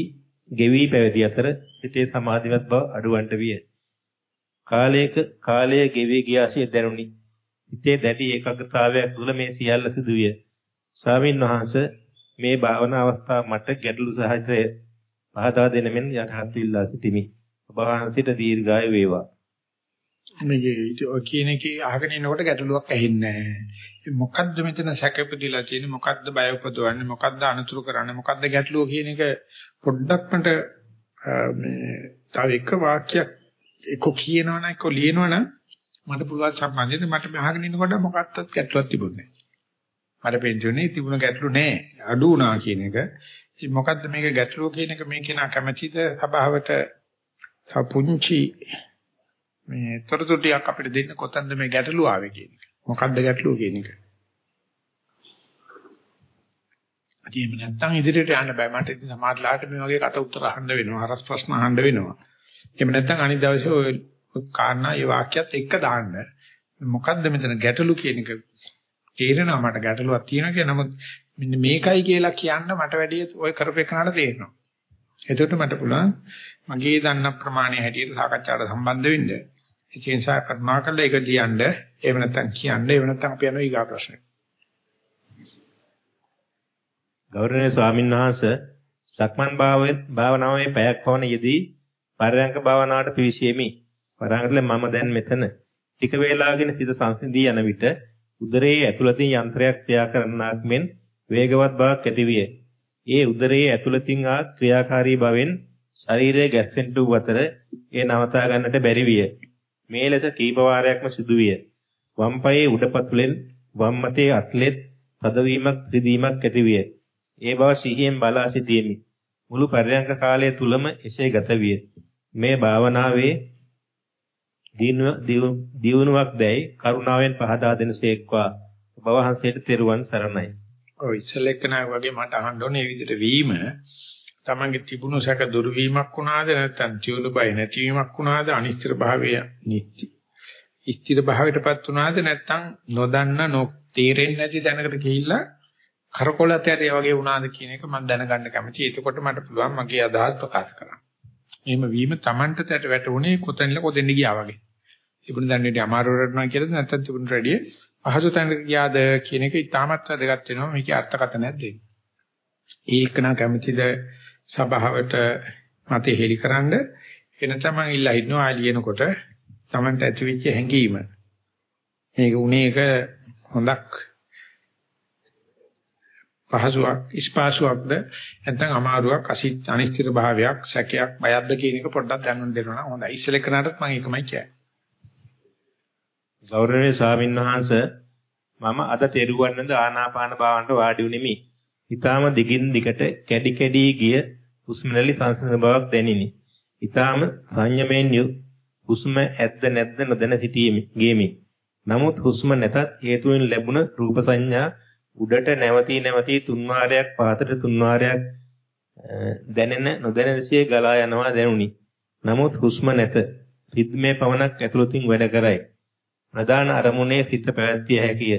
ගෙවි පැවති අතර සිතේ සමාධිමත් බව අඩුවන්ට විය. කාලයක කාලය ගෙවි ගියාසිය දැනුනි. හිතේ දැඩි ඒකාග්‍රතාවයක් තුළ මේ සියල්ල සිදුවිය. ස්වාමින් වහන්සේ මේ භාවනා අවස්ථාව මට ගැටලු සහජය පහදා දෙනමින් යටහත් විල්ලා සිටිමි. ඔබ වහන්සේට දීර්ඝාය වේවා. මේ ඔය කියන එකේ අහගෙන ඉනකොට ගැටලුවක් ඇහෙන්නේ නැහැ. මොකද්ද මෙතන සැකපෙදිලා තියෙන්නේ මොකද්ද බය උපදවන්නේ මොකද්ද අනතුරු කරන්නේ මොකද්ද ගැටලුව කියන එක පොඩ්ඩක් මට මේ තව එක වාක්‍යයක් එක්ක කියනවනම් එක්ක ලියනවනම් මට පුළුවන් සම්බන්ධයෙන් මට අහගෙන ඉනකොට මොකක්වත් ගැටලුවක් තිබුණේ නැහැ. මට පෙන්ජුනේ තිබුණ ගැටලු නැහැ. අඩු වුණා කියන එක. ඉතින් මොකද්ද මේක ගැටලුව කියන එක මේ කෙනා කැමැතිද සභාවට පුංචි මේ තොරතුරු ටිකක් අපිට දෙන්න කොතනද මේ ගැටලුව ආවේ කියන එක. මොකක්ද ගැටලුව කියන එක. එහෙම නැත්නම් ඉදිරියට යන්න බෑ. මට ඉතින් සමාජලාට මේ වගේ කට උතර අහන්න වෙනවා. හරස් ප්‍රශ්න අහන්න වෙනවා. එහෙම නැත්නම් අනිත් දවසේ ඔය කාරණා ඒ වාක්‍යයත් එක්ක දාන්න. මොකද්ද මෙතන ගැටලු කියන එක තේරෙනවා මට ගැටලුවක් තියෙනවා කියලා. නමුත් මෙන්න මේකයි කියලා කියන්න මට වැඩි ඔය කරපේකනට තේරෙනවා. එතකොට මට පුළුවන් මගේ දන්න ප්‍රමාණය හැටියට සාකච්ඡාවට සම්බන්ධ වෙන්න. ඒ නිසා කරුණාකරලා ඒක ලියන්න. එහෙම නැත්නම් කියන්න. එහෙම නැත්නම් අපි යනවා ඊගා ප්‍රශ්නෙට. ගෞරවනීය ස්වාමීන් වහන්සේ සක්මන් භාවනාවේ පැයක් පවන යෙදී පරයන්ක භාවනාවට පිවිසීමි. පරයන්කල මම දැන් මෙතන ටික වේලාවකින් සිත සංසිඳී යන විට උදරයේ ඇතුළතින් යන්ත්‍රයක් ක්‍රියා කරනාක් මෙන් වේගවත් බවක් ඇතිවිය. ඒ උදරයේ ඇතුළතින් ආ ක්‍රියාකාරී බවෙන් ශරීරය ගැස්සෙන්න වූ අතර ඒ නවතා ගන්නට බැරි විය. මේ ලෙස කීප වාරයක්ම සිදුවිය. වම් පායේ උඩපතුලෙන් වම් මතේ අත්ලෙත් තදවීමක් රිදීමක් ඇතිවිය. ඒ බව සිහියෙන් බලා සිටීමි. මුළු පරයන්ක කාලය තුලම එසේ ගත විය. මේ භාවනාවේ දියුණුවක් දැයි කරුණාවෙන් පහදා දෙනසේක්වා ඔබ වහන්සේට තෙරුවන් සරණයි. ඔය ඉස්සලෙක්කනා වගේ මට අහන්න ඕනේ මේ විදිහට වීම තමන්ගේ තිබුණු සැක දුරු වීමක් වුණාද නැත්නම් චියුණු බය නැතිවීමක් වුණාද අනිශ්චිත භාවය නිත්‍ය ස්ථිර භාවයටපත් වුණාද නැත්නම් නොදන්න නොතේරෙන්නේ නැති දැනකට ගිහිල්ලා කරකොලතේ වගේ වුණාද කියන එක මම දැනගන්න කැමතියි. එතකොට මට පුළුවන් මගේ අදහස් ප්‍රකාශ කරන්න. එහෙම වීම Tamanට තට වැටුනේ කොතැනල කොතෙන්ද ගියා වගේ. තිබුණ දැනෙට අමාරු වෙනවා කියලාද නැත්නම් තිබුණ රෙඩිය පහසු තැනකට ගියාද කියන එක ඉතාමත් වැදගත් වෙනවා මේකේ අර්ථකථනයක් දෙන්න. ඒකන කැමතිද සභාවට මතේ හෙලිකරනද එන තමන් ඉල්ලා ඉන්නවා ආලියනකොට තමන්ට ඇතිවෙච්ච හැඟීම. මේක උනේ එක හොඳක් පහසුවක් ස්පාසුවක්ද නැත්නම් අමාරුවක් අසිත අනිශ්චිත භාවයක් සැකයක් බයක්ද කියන එක පොඩ්ඩක් දැනුම් දෙනවා නම් හොඳයි. ඉස්සෙල්ලා කරනාටත් මම ඒකමයි කියන්නේ. ගෞරවනීය ස්වාමීන් වහන්සේ මම අද තෙරුවන්නද ආනාපාන භාවනට වාඩි වුනිමි. ඊටාම දිගින් දිගට කැඩි කැඩි ගිය හුස්මනලි සංසිඳන බවක් දැනිනි. ඊටාම සංයමයෙන් හුස්ම ඇද්ද නැද්ද නොදැන සිටීමේ නමුත් හුස්ම නැතත් හේතුවෙන් ලැබුණ රූප සංඥා උඩට නැවතී නැවතී තුන් වාරයක් පහතට තුන් වාරයක් දැනෙන නොදැනෙනසේ ගලා යනවා දැනුනි. නමුත් හුස්ම නැත. රිද්මේ පවණක් ඇතුළතින් වැඩ කරයි. ප්‍රධාන අරමුණේ සිත පැවැත්විය හැකිය.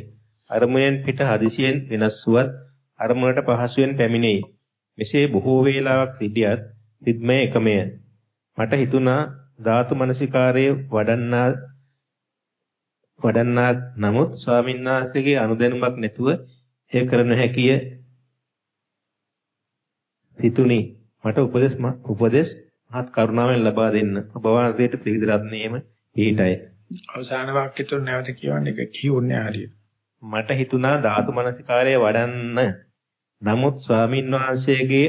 අරමුණෙන් පිට හදිසියෙන් වෙනස් වුවත් අරමුණට පහසුවෙන් පැමිණෙයි. මෙසේ බොහෝ වේලාවක් සිටියත් රිද්මේ එකමය. මට හිතුණා ධාතු මනසිකාරයේ වඩන්නා වඩන්නා නමුත් ස්වාමීන් වහන්සේගේ අනුදැනුමක් නැතුව එය කර නොහැකිය සිතුනි. මට උපදෙස් උපදෙස් මහත් කරුණාවෙන් ලබා දෙන්න. ඔබ වහන්සේට ත්‍රිවිධ රත්නයේම පිහිටයි. අවසාන වාක්‍ය තුන නැවත කියවන්නේ ඒක කියුන්නේ හරියට. මට හිතුණා ධාතු මනසිකාරය වඩන්න නමුත් ස්වාමින් වහන්සේගේ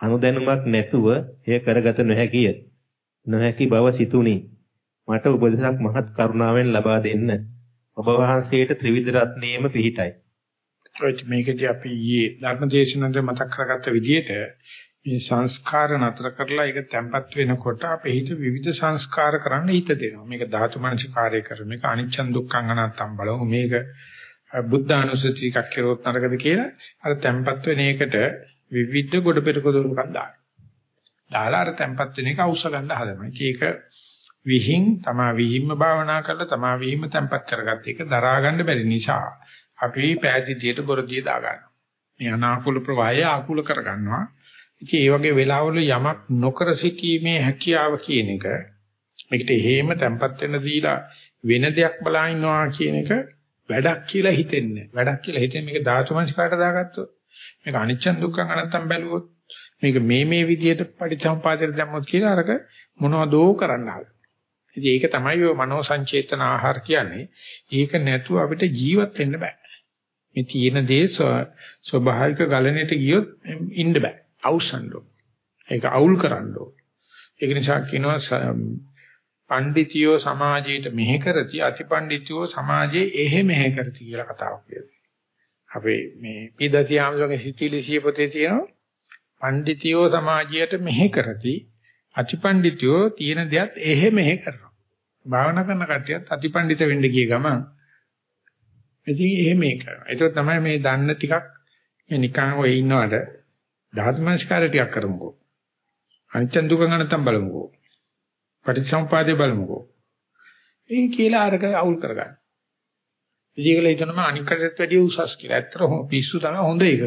අනුදැනුමක් නැතුව එය කරගත නොහැකිය නොහැකි බව සිතුනි. මට උපදෙසක් මහත් කරුණාවෙන් ලබා දෙන්න. ඔබ වහන්සේට ත්‍රිවිධ රත්නයේම පිහිටයි. ඒත් මේකදී අපි ඊයේ ධර්මදේශනන්ද මතක් කරගත්ත විදිහට මේ සංස්කාර නතර කරලා ඒක තැම්පත් වෙනකොට අපේ හිත විවිධ සංස්කාර කරන්න හිත දෙනවා. මේක ධාතු මනසිකාරය කර මේක අනිච්චන් දුක්ඛං අනාත්තම් බලමු. මේක බුද්ධානුස්සති එකක් කෙරුවොත් නරකද කියලා අර තැම්පත් වෙන එකට විවිධ ගොඩ පෙරක දොරකක් දානවා. දාලා අර තැම්පත් වෙන එක අවශ්‍ය ගන්න හදනවා. ඒක විහිං තමා විහිම්ම භාවනා කරලා තමා විහිම්ම තැම්පත් කරගත්ත එක දරා ගන්න බැරි නිසා අපි පෑදීතියට බොරදිය දා ගන්නවා. මේ අනාකූල ප්‍රවාහය ආකූල කරගන්නවා. ඉතින් ඒ වගේ වෙලාවල යමක් නොකර සිටීමේ හැකියාව කියන එක මේකට හේම තැම්පත් වෙන්න දීලා වෙන දෙයක් බලා ඉන්නවා කියන එක වැඩක් කියලා හිතෙන්නේ. වැඩක් කියලා හිතෙන්නේ මේක ධාතුමනස්කාරට දාගත්තොත් මේක අනිච්ච දුක්ඛ අනත්තම් බැලුවොත් මේක මේ මේ විදිහට පරිසම්පාදයට දැම්මොත් කියලා අරක මොනවදෝ කරන්න හදනවා. ඉතින් ඒක තමයි ඔය මනෝ සංචේතන ආහාර කියන්නේ. ඒක නැතුව අපිට ජීවත් වෙන්න බෑ. මේ තියෙන දේ ස්වභාවික ගලණයට ගියොත් ඉන්න බෑ. අවසන් ඒක අවුල් කරන්න ඒක නිසා කියනවා පඬිතියෝ සමාජයට මෙහෙ කරති අතිපඬිතියෝ සමාජයේ එහෙ මෙහෙ කරති කියලා කතාවක් කියනවා. අපේ මේ පීඩතියාමසගේ සිතිලිසිය පොතේ තියෙනවා පඬිතියෝ සමාජයට මෙහෙ කරති අතිපඬිතියෝ තියෙන දෙයත් එහෙ මෙහෙ කරනවා. භාවනා කරන කට්ටියත් අතිපඬිත වෙන්න ගිය ගමන් ඉතින් එහෙම මේක. ඒක තමයි මේ දන්න ටිකක් මේ නිකන් ඔය ඉන්නවට ධාතුමනස්කාරය ටිකක් කරමුකෝ. අනිත්‍ය දුක ගන්නතම් බලමුකෝ. පටිච්චසමුපාදේ බලමුකෝ. ඒ කියලා අරක අවුල් කරගන්න. ඉතින් ඒක හිතනම අනිකටත් වැඩිය උසස් කියලා. ඇත්තට පිස්සු තමයි හොඳ එක.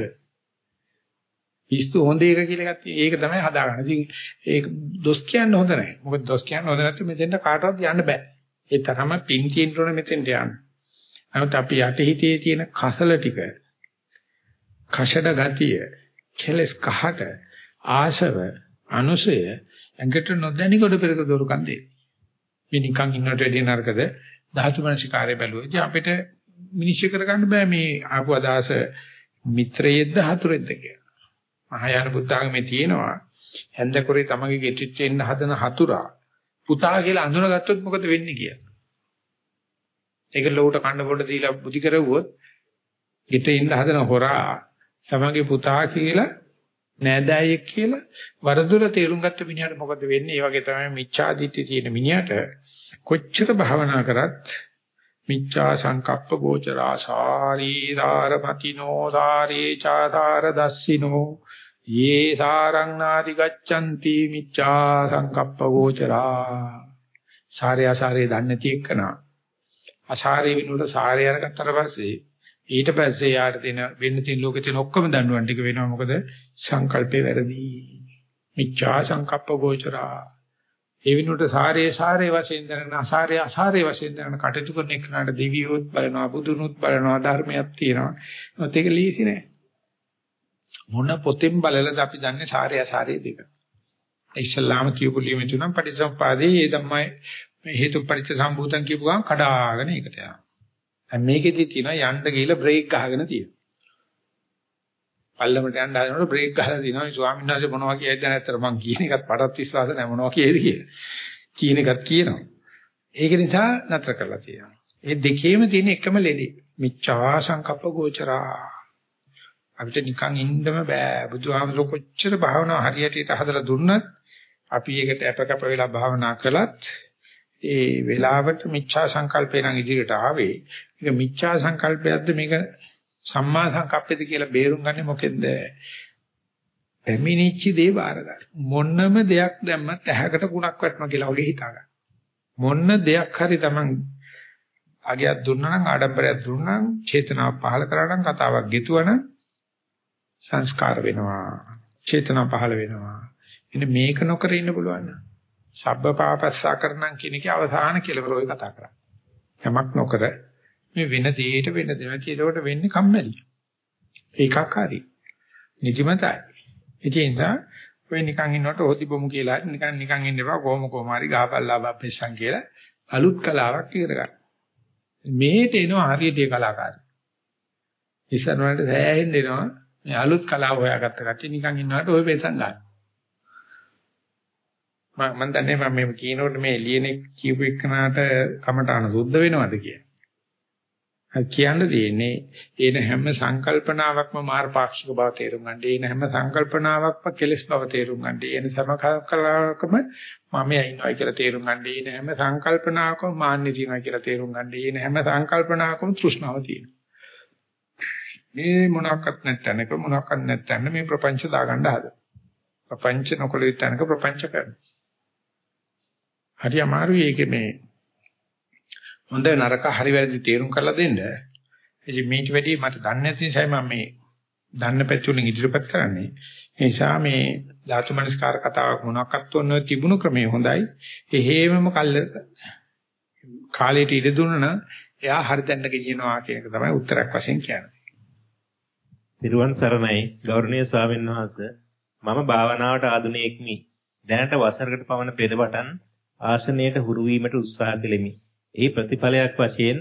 පිස්සු හොඳ එක කියලා එකක් ඒක තමයි හදාගන්න. ඉතින් ඒක දොස් කියන්න හොඳ නැහැ. මොකද දොස් කියන්න හොඳ නැත්නම් මෙතෙන්ට කාටවත් යන්න බෑ. ඒ තරම පින් තියෙන්න ඕනේ මෙතෙන්ට යන්න. නමුත් අපි යටිහිතේ තියෙන කසල ටික කෂඩ ගතිය කෙලස් කහට ආශව අනුසය ඇඟට නොදැනි කොට පෙරක දොරකන් දෙන්නේ. මේ නිකන් ඉන්නට වැඩි නරකද ධාතු මනසිකාරය බැලුවා. ඉතින් අපිට මිනිස්සු කරගන්න බෑ මේ ආපු අදහස මිත්‍රයෙක්ද හතුරෙක්ද කියලා. මහායාන බුද්ධාගමේ තියෙනවා හැන්දකොරේ තමගේ ගෙටිච්ච එන්න හදන හතුරා පුතා කියලා අඳුනගත්තොත් මොකද වෙන්නේ කියලා. ඒක ලෝට කන්න පොඩ දීලා බුද්ධි කරුවොත් ගෙට ඉන්න හදන හොරා තමගේ පුතා කියලා නෑදෑයෙක් කියලා වරදුර තේරුම් ගත්ත මිනිහට මොකද වෙන්නේ? ඒ වගේ තමයි මිච්ඡාදිත්‍ය තියෙන මිනිහට කොච්චර භවනා කරත් මිච්ඡා සංකප්ප ගෝචරා සාරීරාරපතිනෝ සාරේ චාතාර දස්සිනෝ යේ සාරං නාදි ගච්ඡanti මිච්ඡා සංකප්ප ගෝචරා සාරය අසාරේ දන්නේ නැති එකනා අසාරේ විනුට සාරය අරගත්තට පස්සේ ඊට පස්සේ යාට තියෙන වෙන්න තියෙන ලෝකේ තියෙන ඔක්කොම දඬුවම් ටික වෙනවා. මොකද සංකල්පේ වැරදි. මිච්ඡා සංකප්ප ගෝචරා. ඒ විනුට සාරේ සාරේ වශයෙන් දැනන අසාරේ අසාරේ වශයෙන් දැනන කටයුතු කරන එකට දෙවියොත් බලනවා බුදුනුත් බලනවා ධර්මයක් තියෙනවා. ඒත් ඒක ලීසි නෑ. මොන පොතෙන් බලලද අපි දන්නේ සාරේ අසාරේ දෙක. ඉස්ලාම කියපු ලියුමේ තුනම් පටිසම්පාදේ ඒ තමයි හේතු පරිච්ඡ සම්භූතන් කියපු ගමන් කඩාගෙන ඒකට යනවා. දැන් මේකෙදි තියෙනවා යන්න ගිහලා බ්‍රේක් ගහගෙන තියෙනවා. පල්ලමට යන්න හදනකොට බ්‍රේක් ගහලා තියෙනවා. ස්වාමීන් වහන්සේ මොනවා කියයිද නැත්තර මං කියන එකත් පටත් විශ්වාස නැහැ මොනවා කියයිද කියලා. කියන එකත් කියනවා. ඒක නිසා නතර කරලා තියෙනවා. ඒ දෙකේම තියෙන එකම ලෙඩේ. මිච්ඡා සංකප්ප ගෝචරා. අපිට නිකන් ඉන්නම බෑ. බුදුහාමුදුර කොච්චර භාවනාව හරියට හදලා දුන්නත් අපි ඒකට අපකප වෙලා භාවනා කළත් ඒ වෙලාවට මිච්ඡා සංකල්පේ නම් ඉදිරියට ආවේ මේක මිච්ඡා සංකල්පයක්ද මේක සම්මා සංකප්පෙද කියලා බේරුම් ගන්නේ මොකෙන්ද? පැමිණිච්ච දේ බාර ගන්න. මොන්නම දෙයක් දැම්මත් ඇහැකට කුණක් වැටෙනවා කියලා වගේ හිතා ගන්න. මොන්න දෙයක් හරි Taman අගයක් දුන්නා නම් ආඩම්බරයක් දුන්නා නම් චේතනාව පහල කරා නම් කතාවක් ගෙතුවනම් සංස්කාර වෙනවා. චේතනාව පහල වෙනවා. ඉතින් මේක නොකර ඉන්න පුළුවන් නේද? සබ්බ පාපස්සා කරනම් කියන එකේ අවසාන කෙලවර ඔය කතා කරන්නේ. යමක් නොකර මේ වෙන දෙයකට වෙන දෙයක් ඒකට වෙන්නේ කම්මැලි. ඒකක් හරි. නිදිමතයි. ඒ නිසා ඔය නිකන් ඉන්නකොට හොදි බොමු කියලා නිකන් නිකන් ඉන්න එපා කොහොම කොහම හරි ගහපල්ලා බප්පෙස්සන් කියලා අලුත් කලාවක් ඉගෙන ගන්න. මේට එනවා හරියට ඒ කලාකාරය. ඉස්සර වලට සෑහෙන්න එනවා මේ අලුත් කලාව හොයාගත්ත කට්ටිය නිකන් ඉන්නකොට ඔය පෙස්සන් ගන්න. මම මන් දන්නේ මම මේ කියනකොට මේ ලියනේ කියපු එකනට කමටහන සුද්ධ වෙනවද කියලා. කියන්න තියෙන්නේ එන හැම සංකල්පනාවක්ම මාර්ගපාක්ෂික බව තේරුම් ගන්න. එන හැම සංකල්පනාවක්ම කෙලෙස් බව තේරුම් ගන්න. එන සමකලකම මම ඉන්නවා කියලා තේරුම් ගන්න. එන හැම සංකල්පනාවකම මාන්නේ තියෙනවා කියලා තේරුම් ගන්න. එන හැම සංකල්පනාවකම තෘෂ්ණාව තියෙනවා. මේ මොනක්වත් නැත්නම්ක මොනක්වත් නැත්නම් මේ ප්‍රපංච දාගන්න හදන. ප්‍රපංච නොකල යුත්තනක ප්‍රපංච කරනවා. හරි අමාරුයි ඒකේ මේ හොඳ නරක හරි වැරදි තේරුම් කරලා දෙන්න. ඉතින් මේක වැඩි මට දන්නේ නැති නිසා මම මේ දන්න පැතුලින් ඉදිරිපත් කරන්නේ. ඒ නිසා මේ ධාතු මනස්කාර කතාවක් මොනක්වත් ඔන්න තිබුණු ක්‍රමය හොඳයි. එහෙමම කල්ල කාලයට ඉඩ දුන්නා එයා හරි දැන්න ගෙනියනවා කියන එක තමයි උත්තරයක් වශයෙන් කියන්නේ. පිරුවන් සරණයි ගෞරවනීය ස්වාමීන් වහන්සේ මම භාවනාවට ආධුනියෙක්මි. දැනට වසරකට පමණ පෙර පටන් ආසනයට හුරු වීමට උත්සාහ කෙලිමි. ඒ ප්‍රතිඵලයක් වශයෙන්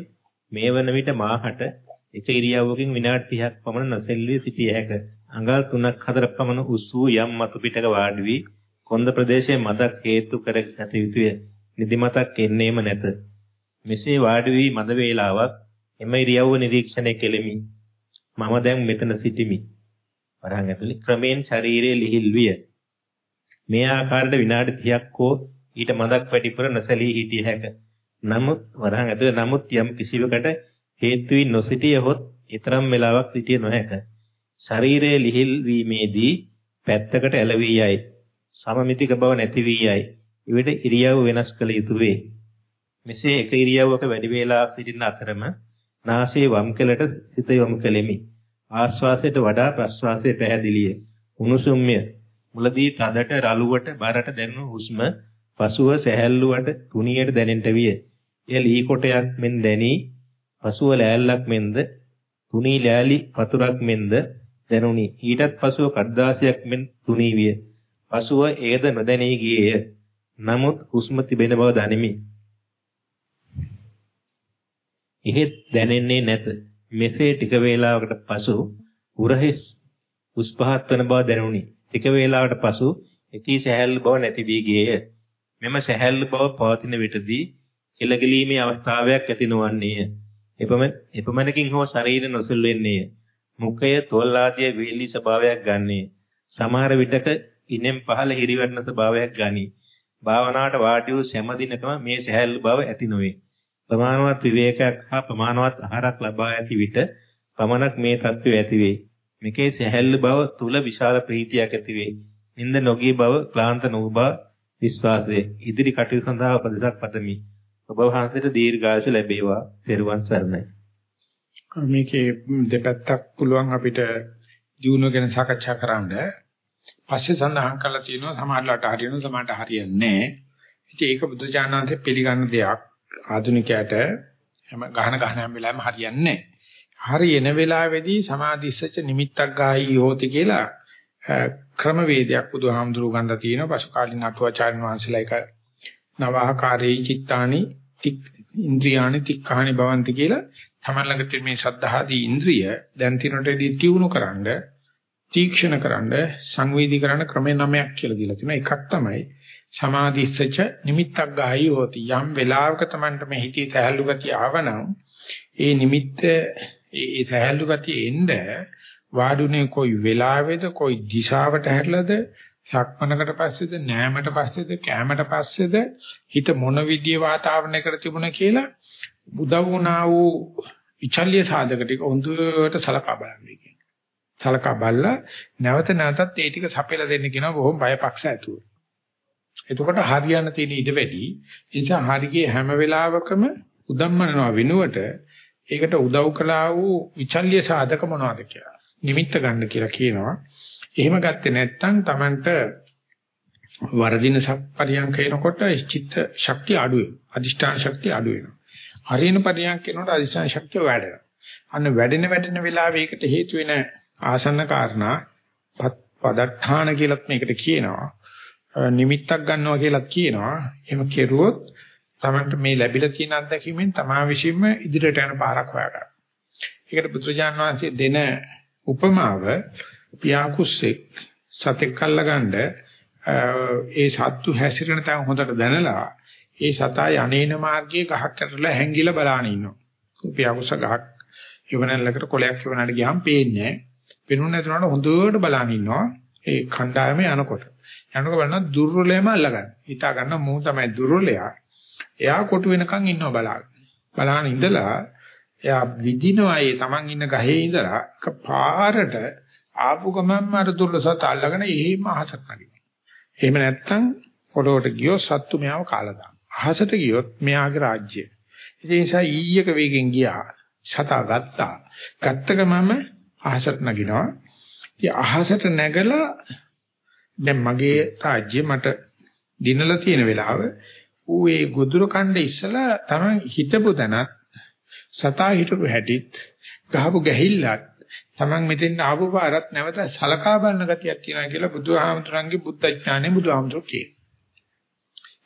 මේ වන විට මාහට එක ඉරියව්වකින් විනාඩි 30ක් පමණ නොසෙල්වී සිටිය හැක. අඟල් 3ක් 4ක් පමණ උස් වූ යම් මතු පිටක වාඩි වී කොන්ද ප්‍රදේශයේ මදක් හේතු කර ගත යුතුය. නිදිමතක් එන්නේම නැත. මෙසේ වාඩි වී මද වේලාවක් එම ඉරියව්ව නිරීක්ෂණය කෙලිමි. මම දැන් මෙතන සිටිමි. වරහන් ඇතුලේ ක්‍රමෙන් ශරීරයේ ලිහිල් විය. මේ ආකාරයට විනාඩි 30ක් හෝ ඊට මදක් වැඩිපුර නොසැලී හිටිය හැක. නමුත් වරහන් ඇතුලේ නමුත් යම් කිසිවකට හේතු වී නොසිටියහොත් ඊතරම් වේලාවක් සිටිය නොහැක. ශරීරයේ ලිහිල් වීමේදී පැත්තකට ඇලවී යයි. සමමිතික බව නැති වී යයි. ඊවිට ඉරියව් වෙනස් කළ යුතුය වේ. මෙසේ එක ඉරියව්වක වැඩි වේලාවක් සිටින අතරම නාසයේ වම් කෙළට සිත යොමු කෙලෙමි. ආශ්වාසයට වඩා ප්‍රශ්වාසයේ පැහැදිලිය. උණුසුම්ය. මුලදී තදට රළුවට බරට දැනුණු හුස්ම පසුව සැහැල්ලුවට තුනියට දැනෙන්නට විය. එය ලී කොටයක් මෙන් දැනි පසුව ලෑල්ලක් මෙන්ද තුනී ලෑලි වතුරක් මෙන්ද දැනුනි. ඊටත් පසුව කඩදාසියක් මෙන් තුනී විය. පසුව එයද නොදැනී ගියේය. නමුත් හුස්ම තිබෙන බව දනිමි. එහෙත් දැනෙන්නේ නැත. මෙසේ ටික වේලාවකට පසු උරහිස් උස් පහත් වන බව දැනුනි. ටික වේලාවකට පසු එකී සැහැල්ලු බව නැති වී ගියේය. මෙම සැහැල්ලු බව පවතින විටදී කෙලගලීමේ අවස්ථාවක් ඇතිනවන්නේය. එපමණකින් හෝ ශරීර නොසෙල්වෙන්නේය. මුඛය තොල් ආදී වේලි ස්වභාවයක් ගන්නේය. සමහර විටක ඉනෙන් පහළ හිරිවැටෙන ස්වභාවයක් ගනී. භාවනාවට වාඩි වූ සෑම දිනකම මේ සැහැල්ලු බව ඇති නොවේ. ප්‍රමාණවත් විවේකයක් හා ප්‍රමාණවත් ආහාරක් ලබා ඇති විට පමණක් මේ தත්ත්වය ඇතිවේ. මේකේ සැහැල්ලු බව තුල විශාල ප්‍රීතියක් ඇතිවේ. නින්ද නොගී බව, ක්ලාන්ත නොවූ බව විශ්වාසයේ ඉදිරි කටයුතු සඳහා උපදෙසක් පතමි. ඔබ වහන්සේට දීර්ඝායුෂ ලැබේවා. ත්වන් සරණයි. මේකේ දෙපැත්තක් පුළුවන් අපිට ජීවන ගැන සාකච්ඡා කරන්න. පස්සේ සඳහන් කරලා තියෙනවා සමහරලාට හරියනවා සමහරට හරියන්නේ නැහැ. ඉතින් ඒක බුදුචානන්තේ පිළිගන්න දෙයක්. ආධුනිකයට හැම ගහන ගහන හැම වෙලාවෙම හරියන්නේ නැහැ. හරියන වෙලාවේදී සමාධිස්සච නිමිත්තක් ගායි හෝති කියලා ක්‍රමවේදයක් බුදුහාමුදුරු ගන්න තියෙනවා. පසු කාලින අටුවාචාර්ය වහන්සේලා එක නවාකාරී චිත්තානි තික් ඉන්ද්‍රියානි තික්ඛානි භවಂತಿ කියලා තමයි ළඟ තියෙන මේ ශද්ධාදී ඉන්ද්‍රිය දැන් තිනටදී තියුණු කරන්න තීක්ෂණ කරන්න සංවේදී කරන්න ක්‍රම නමයක් කියලා දීලා තියෙනවා. එකක් තමයි සමාධිස්සච නිමිත්තක් ගායි හොති යම් වෙලාවක Tamanට මේ හිතේ සහැල්ලු ගතිය ආවනම් ඒ නිමිත්ත ඒ සහැල්ලු ගතිය එන්න වාඩුනේ කොයි වෙලාවේද කොයි දිශාවට හැරලාද සක්මනකට පස්සේද නෑමට පස්සේද කෑමට පස්සේද හිත මොන විදිය වාතාවරණයකට තිබුණා කියලා උදව් වුණා වූ විචල්්‍ය සාධක ටික හොඳට සලකා බලන්න කියන්නේ. සලකා බලලා නැවත නැවතත් ඒ ටික සපයලා දෙන්න කියනවා බොහොම බයපක්ෂ ඇතුව. එතකොට හරියන්න තියෙන ඉඩ වැඩි. ඒ නිසා හරියේ හැම වෙලාවකම උදම්මනවා වෙනුවට ඒකට උදව් කළා වූ විචල්්‍ය සාධක මොනවද කියලා. නිමිත්ත ගන්න කියලා කියනවා. එහෙම ගත්තේ නැත්නම් Tamanට වර්ධින පරියන්කේනකොට චිත්ත ශක්තිය අඩු වෙනවා. අදිෂ්ඨාන ශක්තිය අඩු වෙනවා. හරියන පරියන්කේනකොට අදිෂ්ඨාන ශක්තිය වැඩෙනවා. අන්න වැඩෙන වැඩෙන වෙලාවෙ ඒකට හේතු වෙන ආසන්න කාරණා පදත්තාන කියලත් මේකට කියනවා. නිමිත්තක් ගන්නවා කියලත් කියනවා. එහෙම කෙරුවොත් Tamanට මේ ලැබිලා තියෙන අත්දැකීමෙන් තමා විශ්ීම ඉදිරියට යන පාරක් හොයාගන්න. ඒකට පුත්‍රජාන් වහන්සේ දෙන උපමාව පියාකුස්සෙක් සතෙක් අල්ලගන්න ඒ සත්තු හැසිරෙන තැන හොඳට දැනලා ඒ සතා යන්නේන මාර්ගයේ ගහක් ඇතුළේ හැංගිලා බලාන ඉන්නවා. උපයවස ගහක් ඉවනල්ලකට කොලයක් ඉවනට ගියාම පේන්නේ නැහැ. පෙනුනේ නැතුනට හොඳට බලාන ඉන්නවා. ඒ කණ්ඩායමේ යනකොට. යනකොට බලන දුර්වලයම අල්ලගන්න. හිතා ගන්න මූ තමයි දුර්වලයා. එයා කොටු වෙනකන් ඉන්නවා බලාගෙන. බලාන ඉඳලා එයා විදිනවා ඒ Taman ඉන්න ගහේ ඉඳලා එකපාරට ආපු ගමන්ම අර දුර්ලසත් අල්ලගෙන එහෙම අහසට නගිනවා. එහෙම නැත්නම් පොළොවට ගියොත් සත්තු මෙයාව කාලා දානවා. අහසට ගියොත් මෙයාගේ රාජ්‍යය. ඒ නිසා ඊයක වේගෙන් ගියා. සතා ගත්තා. ගත්ත ගමන්ම අහසට නගිනවා. ඉතින් අහසට නැගලා දැන් මගේ රාජ්‍ය මට දිනලා තියෙන වෙලාව ඌ ඒ ගොදුර කණ්ඩ ඉස්සලා තමයි හිතපු තැනත් සතා හිටපු හැටිත් ගහපු ගැහිල්ලත් Taman මෙතෙන් ආපු පාරත් නැවත සලකා බලන ගතියක් තියෙනවා කියලා බුදුහාමුදුරන්ගේ බුද්ධ ඥානෙ බුදුහාමුදුරු කියනවා.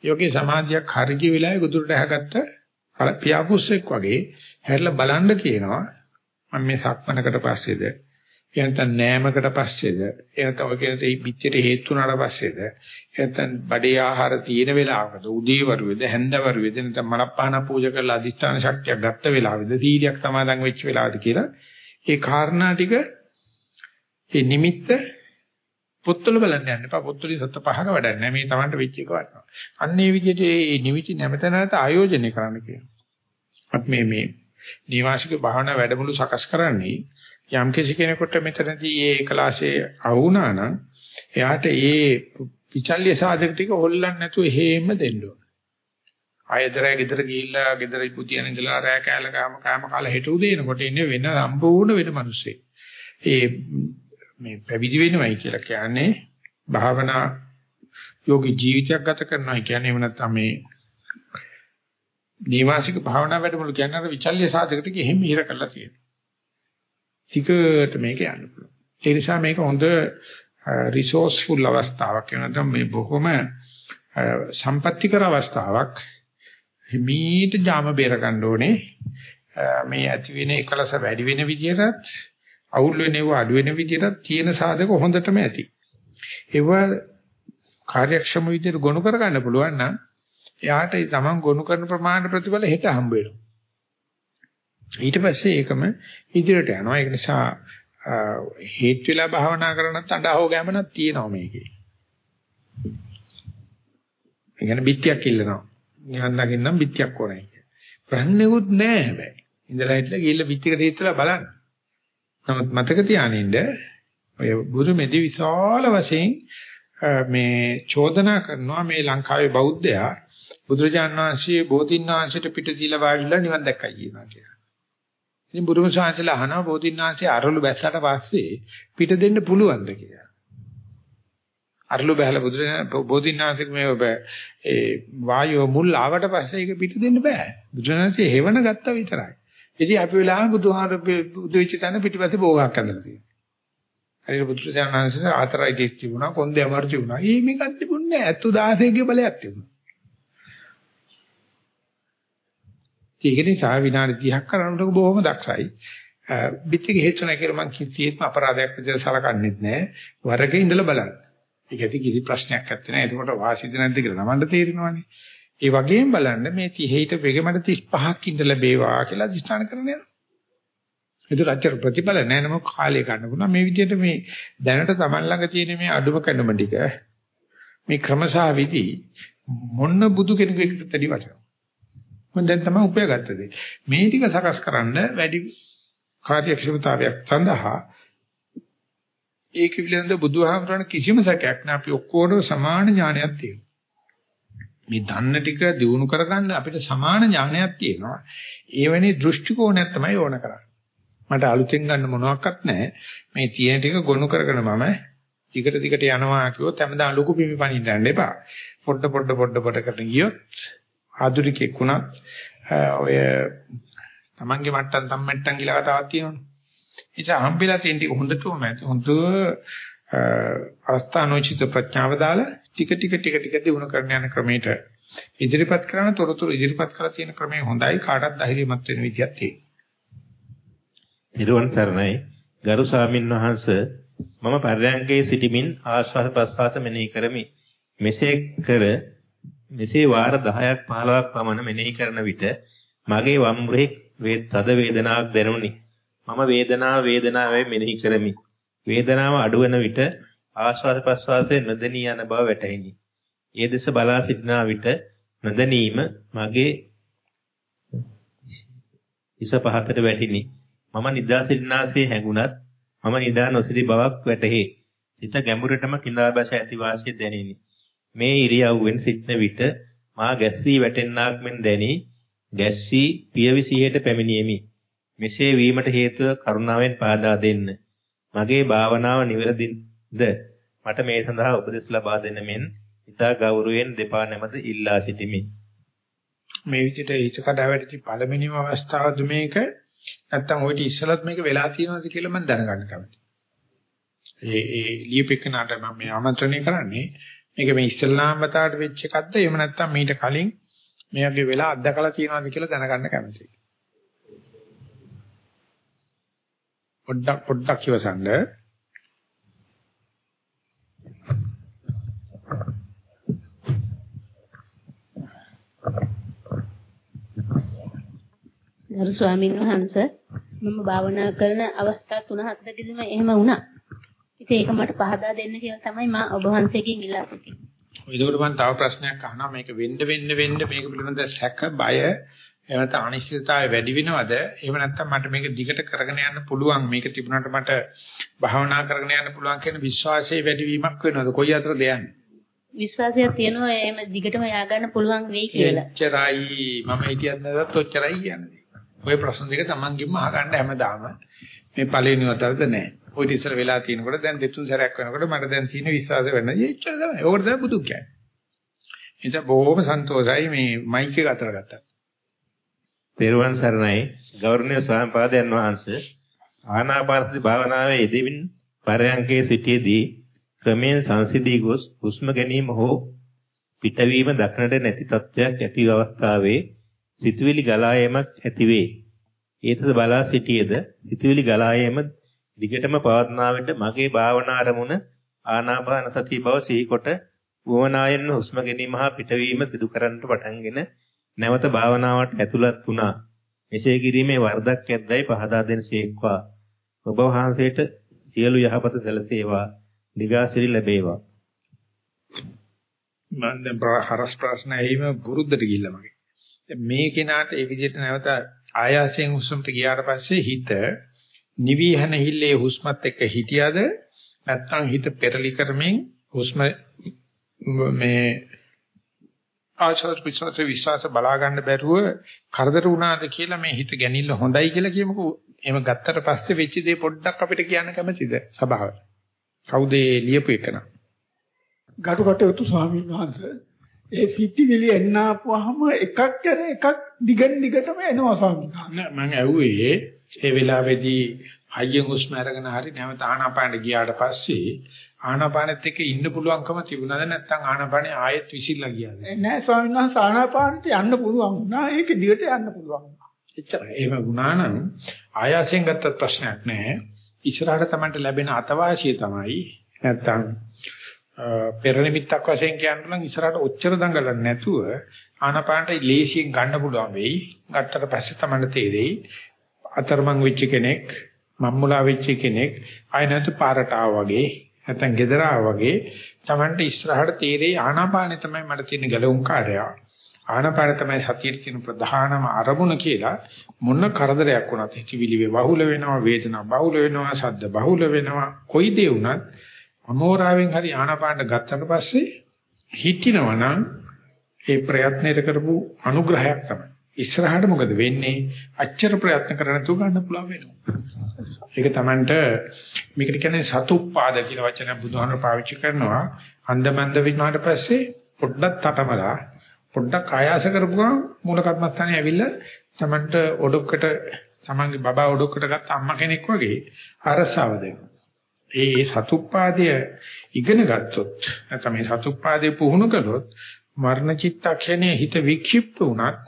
යෝගී සමාධියක් හරිය වෙලාවේ ගොදුරට ඇහගත්ත පියාපුස්සෙක් වගේ හැරිලා බලන්න කියනවා මම මේ සක්මනකට පස්සේද එහෙනම් නෑමකට පස්සේද? එහෙනම් ඔය කියන තේ පිටියට හේතු වුණාට පස්සේද? එහෙනම් බඩේ ආහාර තියෙන වෙලාවකද? උදේ වරුවේද? හැන්ද වරුවේද? නැත්නම් මලප්පහන පූජා කරලා අදිෂ්ඨාන ශක්තියක් ගත්ත වෙලාවේද? සීලියක් සමාදන් වෙච්ච වෙලාවද කියලා ඒ කාරණා ටික ඒ නිමිත්ත පොත්වල බලන්න යන්න එපා. පොත්වලින් සත්‍ය පහක වැඩක් නැහැ මේ Tamanට වෙච්ච එක වටනවා. අන්න ඒ විදිහට මේ නිමිති නැවත නැවත ආයෝජනය කරන්න කියනවා. අපි මේ මේ නිවාසික භාවනා වැඩමුළු සකස් කරන්නේ යම් කිසි කෙනෙකුට මෙතනදී මේ එකලාසේ අවුනා නම් එයාට ඒ විචල්්‍ය සාධක ටික හොල්ලන්නේ නැතුව හේම දෙන්න ඕන. ආයතරය ගෙදර ගිහිල්ලා ගෙදර පුතියන ඉඳලා රෑ කෑල කාම කාම කාලා හෙට උදේනකොට ඉන්නේ වෙන සම්පූර්ණ වෙන මිනිස්සෙක්. ඒ මේ පැවිදි වෙනවයි කියලා කියන්නේ භාවනා යෝගී ජීවිතයක් ගත කරනවා කියන්නේ එහෙම නැත්නම් මේ නීවාසික භාවනා වැඩමුළු කියන්නේ අර විචල්්‍ය සාධක ටික එහෙම ඉහිර කරලා තියෙනවා. ටිකට මේක යන්න පුළුවන්. ඒ නිසා මේක හොඳ රිසෝස්ෆුල් අවස්ථාවක් වෙනවා මේ බොහොම සම්පත්‍තිකර අවස්ථාවක්. හිමීට ජාම බේර ගන්න ඕනේ. මේ ඇති වෙන එකලස වැඩි වෙන විදිහටත් අවුල් වෙනව අඩු වෙන විදිහටත් තියෙන සාධක හොඳටම ඇති. ඒව කාර්යක්ෂම විදිහට ගොනු කර ගන්න පුළුවන් නම් එයාට ඒ තමන් ගොනු කරන ප්‍රමාණ ප්‍රතිඵල හෙට හම්බ වෙනවා. ඊට පස්සේ ඒකම ඉදිරියට යනවා. ඒක නිසා හේත් වෙලා භාවනා කරනත් අඬහව ගැමනක් තියෙනවා මේකේ. ඒ කියන්නේ බිත්තියක් ඉල්ලනවා. නිවන් දකින්නම් බිත්තියක් ඕනේ කියලා. ප්‍රශ්නෙකුත් නෑ හැබැයි. ඉඳලා හිටලා ගිහිල්ලා බිත්තිකට හිටලා බලන්න. නමුත් මතක තියානින්න ඔය බුදු මෙදි විශාල වශයෙන් මේ චෝදනා කරනවා මේ ලංකාවේ බෞද්ධයා බුදුරජාණන් වහන්සේ බෝධින් වහන්සේට පිට දීලා වාඩිලා නිවන් දැක්කයි කියනවා කියලා. ඉතින් බුදුම ශාන්සලා අහනවා බෝධින්නාංශයේ අරලු බැස්සට පස්සේ පිට දෙන්න පුළුවන්ද කියලා. අරලු බැලලා බුදුරජාණන් බෝධින්නාංශික මේ ඔබ ඒ වායෝ මුල් ආවට පස්සේ ඒක පිට දෙන්න බෑ. බුදුරජාණන්සේ හේවන ගත්තා විතරයි. ඉතින් අපි වෙලාව බුදුහාර බුදු වෙච්ච තැන පිටිපස්සේ බෝගක් කරලා තියෙනවා. හරියට බුදුරජාණන්සේ ආතරයිටිස් තිබුණා, කොන්දේ අමාරු තිබුණා. ඒ මේකක් තිබුණේ නැහැ. 76 ගේ බලයක් තිබුණා. ඒක නිසා විනාඩි 30ක් කරනකොට බොහොම දක්ෂයි. පිටික හේතු නැහැ කියලා මම කිසියෙත්ම අපරාධයක් විදිහට සලකන්නේත් නැහැ. වරකේ ඉඳලා බලන්න. ඒක ඇති කිසි ප්‍රශ්නයක් නැත්තේ නෑ. එතකොට වාසියද නැද්ද කියලා තමන්ට තේරෙනවානේ. ඒ වගේම බලන්න මේ 30ට වෙගෙමඩ 35ක් ඉඳ ලැබේවා කියලා අධිෂ්ඨාන කරන යනවා. ඒක රාජ්‍ය ප්‍රතිඵල නෑ නම කාලය ගන්න පුළුවන්. මේ විදිහට මේ දැනට තමන් ළඟ තියෙන මේ අඩුම කැඩුම ටික මේ ක්‍රමසා විදි මොන්න බුදු කෙනෙකුට තඩි වටනවා. මම දැන් තමයි උපයාගත්ත දේ. මේ ටික සකස් කරන්න වැඩි කාර්යක්ෂමතාවයක් සඳහා ඒක පිළිබඳ බුදුහාමරණ කිසිම සැකයක් නෑ අපි ඔක්කොටම සමාන ඥානයක් තියෙනවා. මේ දන්න ටික දිනු කරගන්න අපිට සමාන ඥානයක් තියෙනවා. ඒ වෙනේ දෘෂ්ටි කෝණයක් තමයි ඕන කරන්නේ. මට අලුතෙන් ගන්න මොනවත් නැහැ. මේ තියෙන ටික ගොනු කරගෙන මම ටිකට ටිකට යනවා කිව්වොත් හැමදාම ලොකු පිපි පනින්න යන්න එපා. පොඩ පොඩ පොඩ පොඩ කරගෙන ගියොත් ආදුනිකෙක් වුණත් ඔය තමන්ගේ මට්ටම් සම්මට්ටම් කියලා කතාවක් තියෙනවනේ. නිසා හම්බෙලා තියෙන ටික හොඳටම ඇති. හොඳ අවස්ථානෝචිත ප්‍රඥාව දාලා ටික ටික ටික ටික දිනු කරන යන ක්‍රමයට ඉදිරිපත් කරන තොරතුරු ඉදිරිපත් කරලා තියෙන ක්‍රමය හොඳයි කාටත් ධෛර්යමත් වෙන විදියක් තියෙනවා. නිර්වණ සරණයි ගරු ස්වාමින් වහන්සේ මම පරයන්කේ සිටිමින් ආශ්වාස ප්‍රශ්වාස මෙනෙහි කරමි. මෙසේ කර මෙසේ වාර 10ක් 15ක් පමණ මෙනෙහි කරන විට මගේ වම් වේ තද වේදනාවක් දැනුනි. මම වේදනාව වේදනාවයි මෙනෙහි කරමි. වේදනාව අඩුවන විට ආශ්වාස ප්‍රශ්වාසයේ නොදෙනී යන බව වැටහිනි. ඒ දෙස බලා සිටනා විට නොදැනීම මගේ ඉස පහතට වැටිනි. මම නිදා සිටිනාසේ හැඟුණත් මම නිදා නොසිටි බවක් වැටහි. සිත ගැඹුරටම කිඳා බැස ඇති වාසිය දැනිනි. මේ ඉරියව්වෙන් සිටන විට මා ගැස්සී වැටෙන්නාක් මෙන් දැනි ගැස්සී පියවිසියට පැමිණියෙමි. මෙසේ වීමට හේතුව කරුණාවෙන් පාදා දෙන්න. මගේ භාවනාව නිවැරදිද? මට මේ සඳහා උපදෙස් ලබා දෙන්න මෙන් ඉතා ගෞරවයෙන් දෙපා නැමද ඉල්ලා සිටිමි. මේ විදිහට හිත කඩාවැටි පළවෙනිම අවස්ථාවද මේක නැත්තම් ඔයිට ඉස්සලත් මේක වෙලා තියෙනවද කියලා මම දැනගන්න කැමතියි. ඒ ඒ ලියපෙකනට මම මේ ආමන්ත්‍රණය කරන්නේ මේක මේ ඉස්ලාම් මතයට වෙච්ච එකක්ද එහෙම නැත්නම් මීට කලින් මේ වගේ වෙලා අත්දකලා තියෙනවද කියලා දැනගන්න කැමතියි. පොඩ්ඩක් පොඩ්ඩක් ඉවසන්න. ගරු ස්වාමීන් වහන්සේ මම භාවනා කරන අවස්ථා 3-4කදීම එහෙම වුණා. ඉතින් ඒක මට පහදා දෙන්න කියලා තමයි මම ඔබ වහන්සේගෙන් ඉල්ලා සිටින්නේ. ඒකට මම තව ප්‍රශ්නයක් අහනවා මේක වෙන්න වෙන්න වෙන්න මේක පිළිබඳ සැක බය එහෙම නැත්නම් අනිශ්චිතතාවය වැඩි වෙනවද? එහෙම නැත්නම් මට මේක දිගට කරගෙන යන්න පුළුවන් මේක තිබුණාට මට භාවනා කරගෙන යන්න පුළුවන් කියන විශ්වාසයේ වැඩිවීමක් වෙනවද? කොයි අතරද යන්නේ? විශ්වාසයක් තියෙනවා එහෙම දිගටම යා ගන්න පුළුවන් වෙයි කියලා. එච්චරයි මම හිතියත් නැදත් ඔච්චරයි කියන්නේ. ওই ප්‍රශ්න දෙක තමන්ගෙම අහගන්න හැමදාම මේ පළවෙනි වතාවද නැහැ. ඔය ඉතින් වෙලා තියෙනකොට දැන් දෙතුන් සැරයක් වෙනකොට මට දැන් තියෙන විශ්වාසය වෙන්න. එච්චර තමයි. ඕකට තමයි බුදු කියන්නේ. එතන බොහොම සන්තෝෂයි මේ මයික් එක අතර ගත්තා. පෙරවන් සරණයි ගෞරවනීය ස්වාමීන් වහන්සේ ආනාපානසති භාවනාවේ යෙදෙමින් පරයන්කේ සිටියේදී ක්‍රමයෙන් සංසිඳී ගොස් හුස්ම ගැනීම හෝ පිටවීම දක්නට නැති තත්ත්වයක් ඇති අවස්ථාවේ සිතුවිලි ගලා යෑමක් ඇතිවේ. ඒතද බලා සිටියේද සිතුවිලි ගලා යෑම දිගටම පවත්නා විට මගේ භාවනා අරමුණ ආනාපාන සතිය බව සිහිකොට වමනායෙන් හුස්ම ගැනීම හා පිටවීම සිදු කරන්නට පටන්ගෙන නැවත භාවනාවට ඇතුළත් වුණා. මෙසේ කිරීමේ වරදක් ඇද්දයි පහදා දෙන ශේක්වා. ඔබ වහන්සේට සියලු යහපත සැලසේවා. දිගාසිරි ලැබේවා. මම දැන් හරස් ප්‍රශ්න ඇහිම පුරුද්දට ගිහිල්ලා මගේ. මේ කෙනාට ඒ විදිහට නැවත ආයාසයෙන් හුස්මට ගියාට පස්සේ හිත නිවිහන හිල්ලේ හුස්මත් එක්ක හිටියද නැත්නම් හිත පෙරලි කරමින් හුස්ම මේ ආශ්වාස ප්‍රශ්වාස විශ්වාස බලා ගන්න බැරුව කරදර වුණාද කියලා මේ හිත ගැනිල්ල හොඳයි කියලා කියමුකෝ. එහෙම ගත්තට පස්සේ වෙච්ච දේ පොඩ්ඩක් අපිට කියන්න කැමතිද සභාවට කවුද ලියපු එකන ගරු කටයුතු ස්වාමීන් වහන්සේ ඒ සිටිවිලි එන්නාපුවාම එකක් කර එකක් දිගින් දිගටම එනවා ස්වාමීන් වහන්සේ. මම ඇහුවේ ඒ වෙලාවේදී හයියෙන් හුස්ම අරගෙන හරි නැවත ආනාපානට ගියාට පස්සේ ආනාපානෙත් එක්ක ඉන්න පුළුවන්කම තිබුණාද නැත්නම් ආනාපානේ ආයෙත් විසිරලා ගියාද? නෑ ස්වාමීන් වහන්සේ ආනාපානට යන්න පුළුවන් වුණා. ඒක දිගට යන්න පුළුවන් එච්චරයි එහෙම වුණා නම් ආයාසයෙන් ගත්තත් ප්‍රශ්නයක් නෑ. ඉස්සරහට තමයි ලැබෙන අතවාසිය තමයි නැත්නම් පෙර නිමිත්තක් වශයෙන් කියන්න නම් ඉස්සරහට ඔච්චර දඟලන්නේ නැතුව ආනාපානට ලේසියෙන් ගන්න පුළුවන් වෙයි. ගත්තට පස්සේ තමයි තේරෙයි අතරමං වෙච්ච කෙනෙක් මම්මුලා වෙච්ච කෙනෙක් ආය නැතු පාරට ආවා වගේ නැත්නම් gedara ආවා වගේ Tamanට ඉස්සරහට තීරේ ආනාපානෙ තමයි මට තියෙන ගැලවුම් කාර්යය. ආනාපාන තමයි සතියේ තියෙන ප්‍රධානම අරමුණ කියලා මොන කරදරයක් වුණත් හිතවිලි බහුල වෙනවා වේදනා බහුල වෙනවා සද්ද බහුල වෙනවා කොයි දේ වුණත් අමෝරාවෙන් හරි ආනාපානට ගත්තට පස්සේ හිටිනවනම් ඒ ප්‍රයත්නයට කරපු අනුග්‍රහයක් තමයි. ඉස්සරහට මොකද වෙන්නේ? අච්චර ප්‍රයත්න කරලා නැතුව ගන්න පුළුවන් වෙනවා. ඒක Tamanට මේකට කියන්නේ සතුප්පාද කියන වචනය බුදුහාමර පාවිච්චි කරනවා. අන්දමන්ද විනාට පස්සේ පොඩ්ඩක් තටමලා පොඩ්ඩක් ආයාස කරපුවා මූල කර්මස්ථානේ ඇවිල්ලා Tamanට ඔඩොක්කට Tamanගේ බබා ඔඩොක්කට ගත්ත අම්මා කෙනෙක් වගේ අරසාව දෙනවා. ඒ සතුප්පාදය ඉගෙන ගත්තොත් නැත්නම් මේ සතුප්පාදේ පුහුණු කළොත් මරණ චිත්තක්ෂණයේ හිත වික්ෂිප්ත වුණත්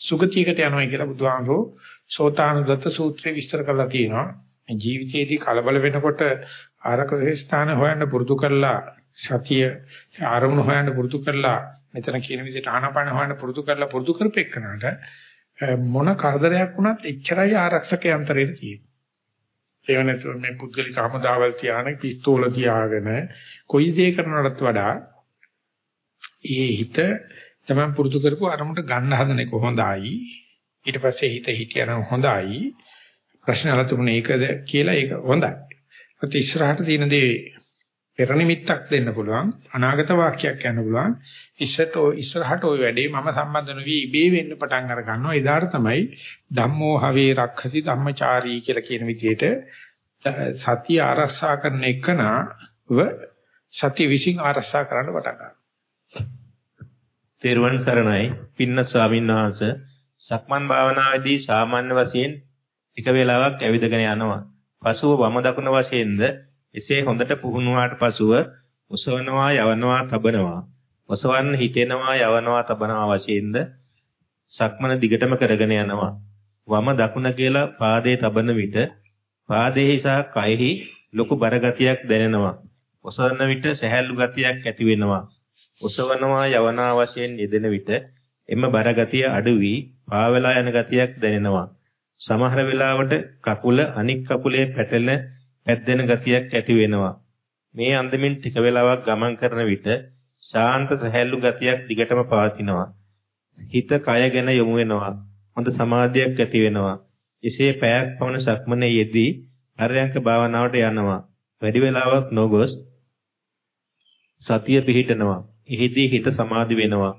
සුගතියකට යනවා කියලා බුදුහාමෝ සෝතානුදත්ත සූත්‍රයේ විස්තර කරලා තියෙනවා. ජීවිතයේදී කලබල වෙනකොට ආරක්ෂක ස්ථාන හොයන්න පුරුදු කරලා සතිය ආරමුණු හොයන්න පුරුදු කරලා මෙතන කියන විදිහට ආනාපාන හොයන්න පුරුදු කරලා පුරුදු කරපෙන්නට මොන කරදරයක් වුණත් එච්චරයි ආරක්ෂක යන්ත්‍රයේ තියෙන්නේ. ඒ වෙනතු මේ පුද්ගලික හමුදාවල් තියාන පිස්තෝල තියාගෙන කොයි දේ කරනවටත් වඩා ඒ හිත තමයි පුරුදු කරපු අරමුණට ගන්න හදන එක හොඳයි. ඊට පස්සේ හිත හිටියනම් හොඳයි. ප්‍රශ්න අහලා තිබුණේ ඒකද කියලා ඒක හොඳයි. ඒත් ඉස්සරහට තියෙන දේ පෙර නිමිත්තක් දෙන්න පුළුවන් අනාගත වාක්‍යයක් කියන්න පුළුවන් ඉස්සට ඉස්සරහට ওই වැඩේ මම සම්බන්ධ නොවි ඉබේ වෙන්න පටන් අර ගන්නවා එදාට තමයි ධම්මෝ හවේ රක්ඛති ධම්මචාරී කියලා කියන විදිහට සතිය ආරක්ෂා කරන එකනව සතිය විසින් ආරක්ෂා කරන්න පටන් ගන්නවා තෙරුවන් සරණයි. පින්න ස්වාමීන් වහන්සේ සක්මන් භාවනාවේදී සාමාන්‍ය වශයෙන් ටික වේලාවක් ඇවිදගෙන යනවා. පසුව වම දකුණ වශයෙන්ද එසේ හොඳට පුහුණුවාට පසුව ඔසවනවා යවනවා තබනවා. ඔසවන්න හිතෙනවා යවනවා තබනවා වශයෙන්ද සක්මන දිගටම කරගෙන යනවා. වම දකුණ කියලා පාදයේ තබන විට පාදයේ සහ කයෙහි ලොකු බර ගතියක් දැනෙනවා. ඔසවන විට සැහැල්ලු ගතියක් ඇති වෙනවා. ඔසවනවා යවනවා වශයෙන් යෙදෙන විට එම බර ගතිය අඩු වී පාවෙලා යන ගතියක් දැනෙනවා සමහර වෙලාවට කකුල අනික් කකුලේ පැටලෙන පැද්දෙන ගතියක් ඇති වෙනවා. මේ අන්දමින් ටික වේලාවක් ගමන් කරන විට ශාන්ත සහැල්ලු ගතියක් දිගටම පවතිනවා. හිත කය ගැන යොමු වෙනවා. හොඳ සමාධියක් ඇති වෙනවා. එසේ පැයක් පවන සක්මනේ යෙදී අරයන්ක භාවනාවට යනවා. වැඩි වේලාවක් නොගොස් සතිය පිහිටනවා. එහිදී හිත සමාධි වෙනවා.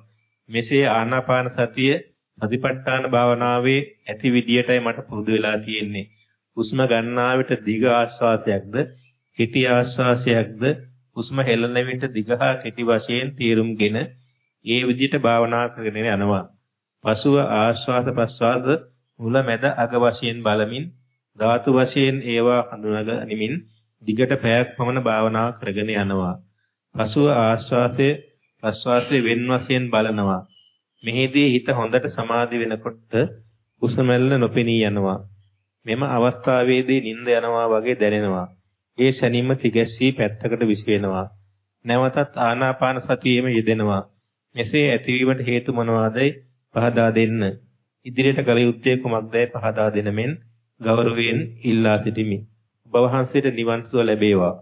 මෙසේ ආනාපාන සතිය සතිපට්ඨාන භාවනාවේ ඇති විදියටයි මට පුරුදු වෙලා තියෙන්නේ. හුස්ම ගන්නා විට දිග ආශ්වාසයක්ද කෙටි ආශ්වාසයක්ද හුස්ම හෙළන විට දිග හා කෙටි වශයෙන් තීරුම්ගෙන ඒ විදිහට භාවනා කරගෙන යනවා. පසුව ආශ්වාස ප්‍රශ්වාස මුල මැද අග වශයෙන් බලමින් ධාතු වශයෙන් ඒවා හඳුනාගනිමින් දිගට පැයක් පමණ භාවනා කරගෙන යනවා. පසුව ආශ්වාසයේ ප්‍රශ්වාසයේ වෙන් වශයෙන් බලනවා. මෙහිදී හිත හොඳට සමාධි වෙනකොට හුස්ම නොපෙනී යනවා. මෙම අවස්ථාවේදී නිින්ද යනවා වගේ දැනෙනවා. ඒ ශනින්ම තිගැස්සී පැත්තකට විසිරෙනවා. නැවතත් ආනාපාන සතියෙම යෙදෙනවා. මෙසේ ඇතිවීමට හේතු මොනවාදයි පහදා දෙන්න. ඉදිරියට කල යුත්තේ කුමක්දයි පහදා දෙන මෙන් ගෞරවයෙන් ඉල්ලා සිටිමි. ඔබ වහන්සේට නිවන් සුව ලැබේවා.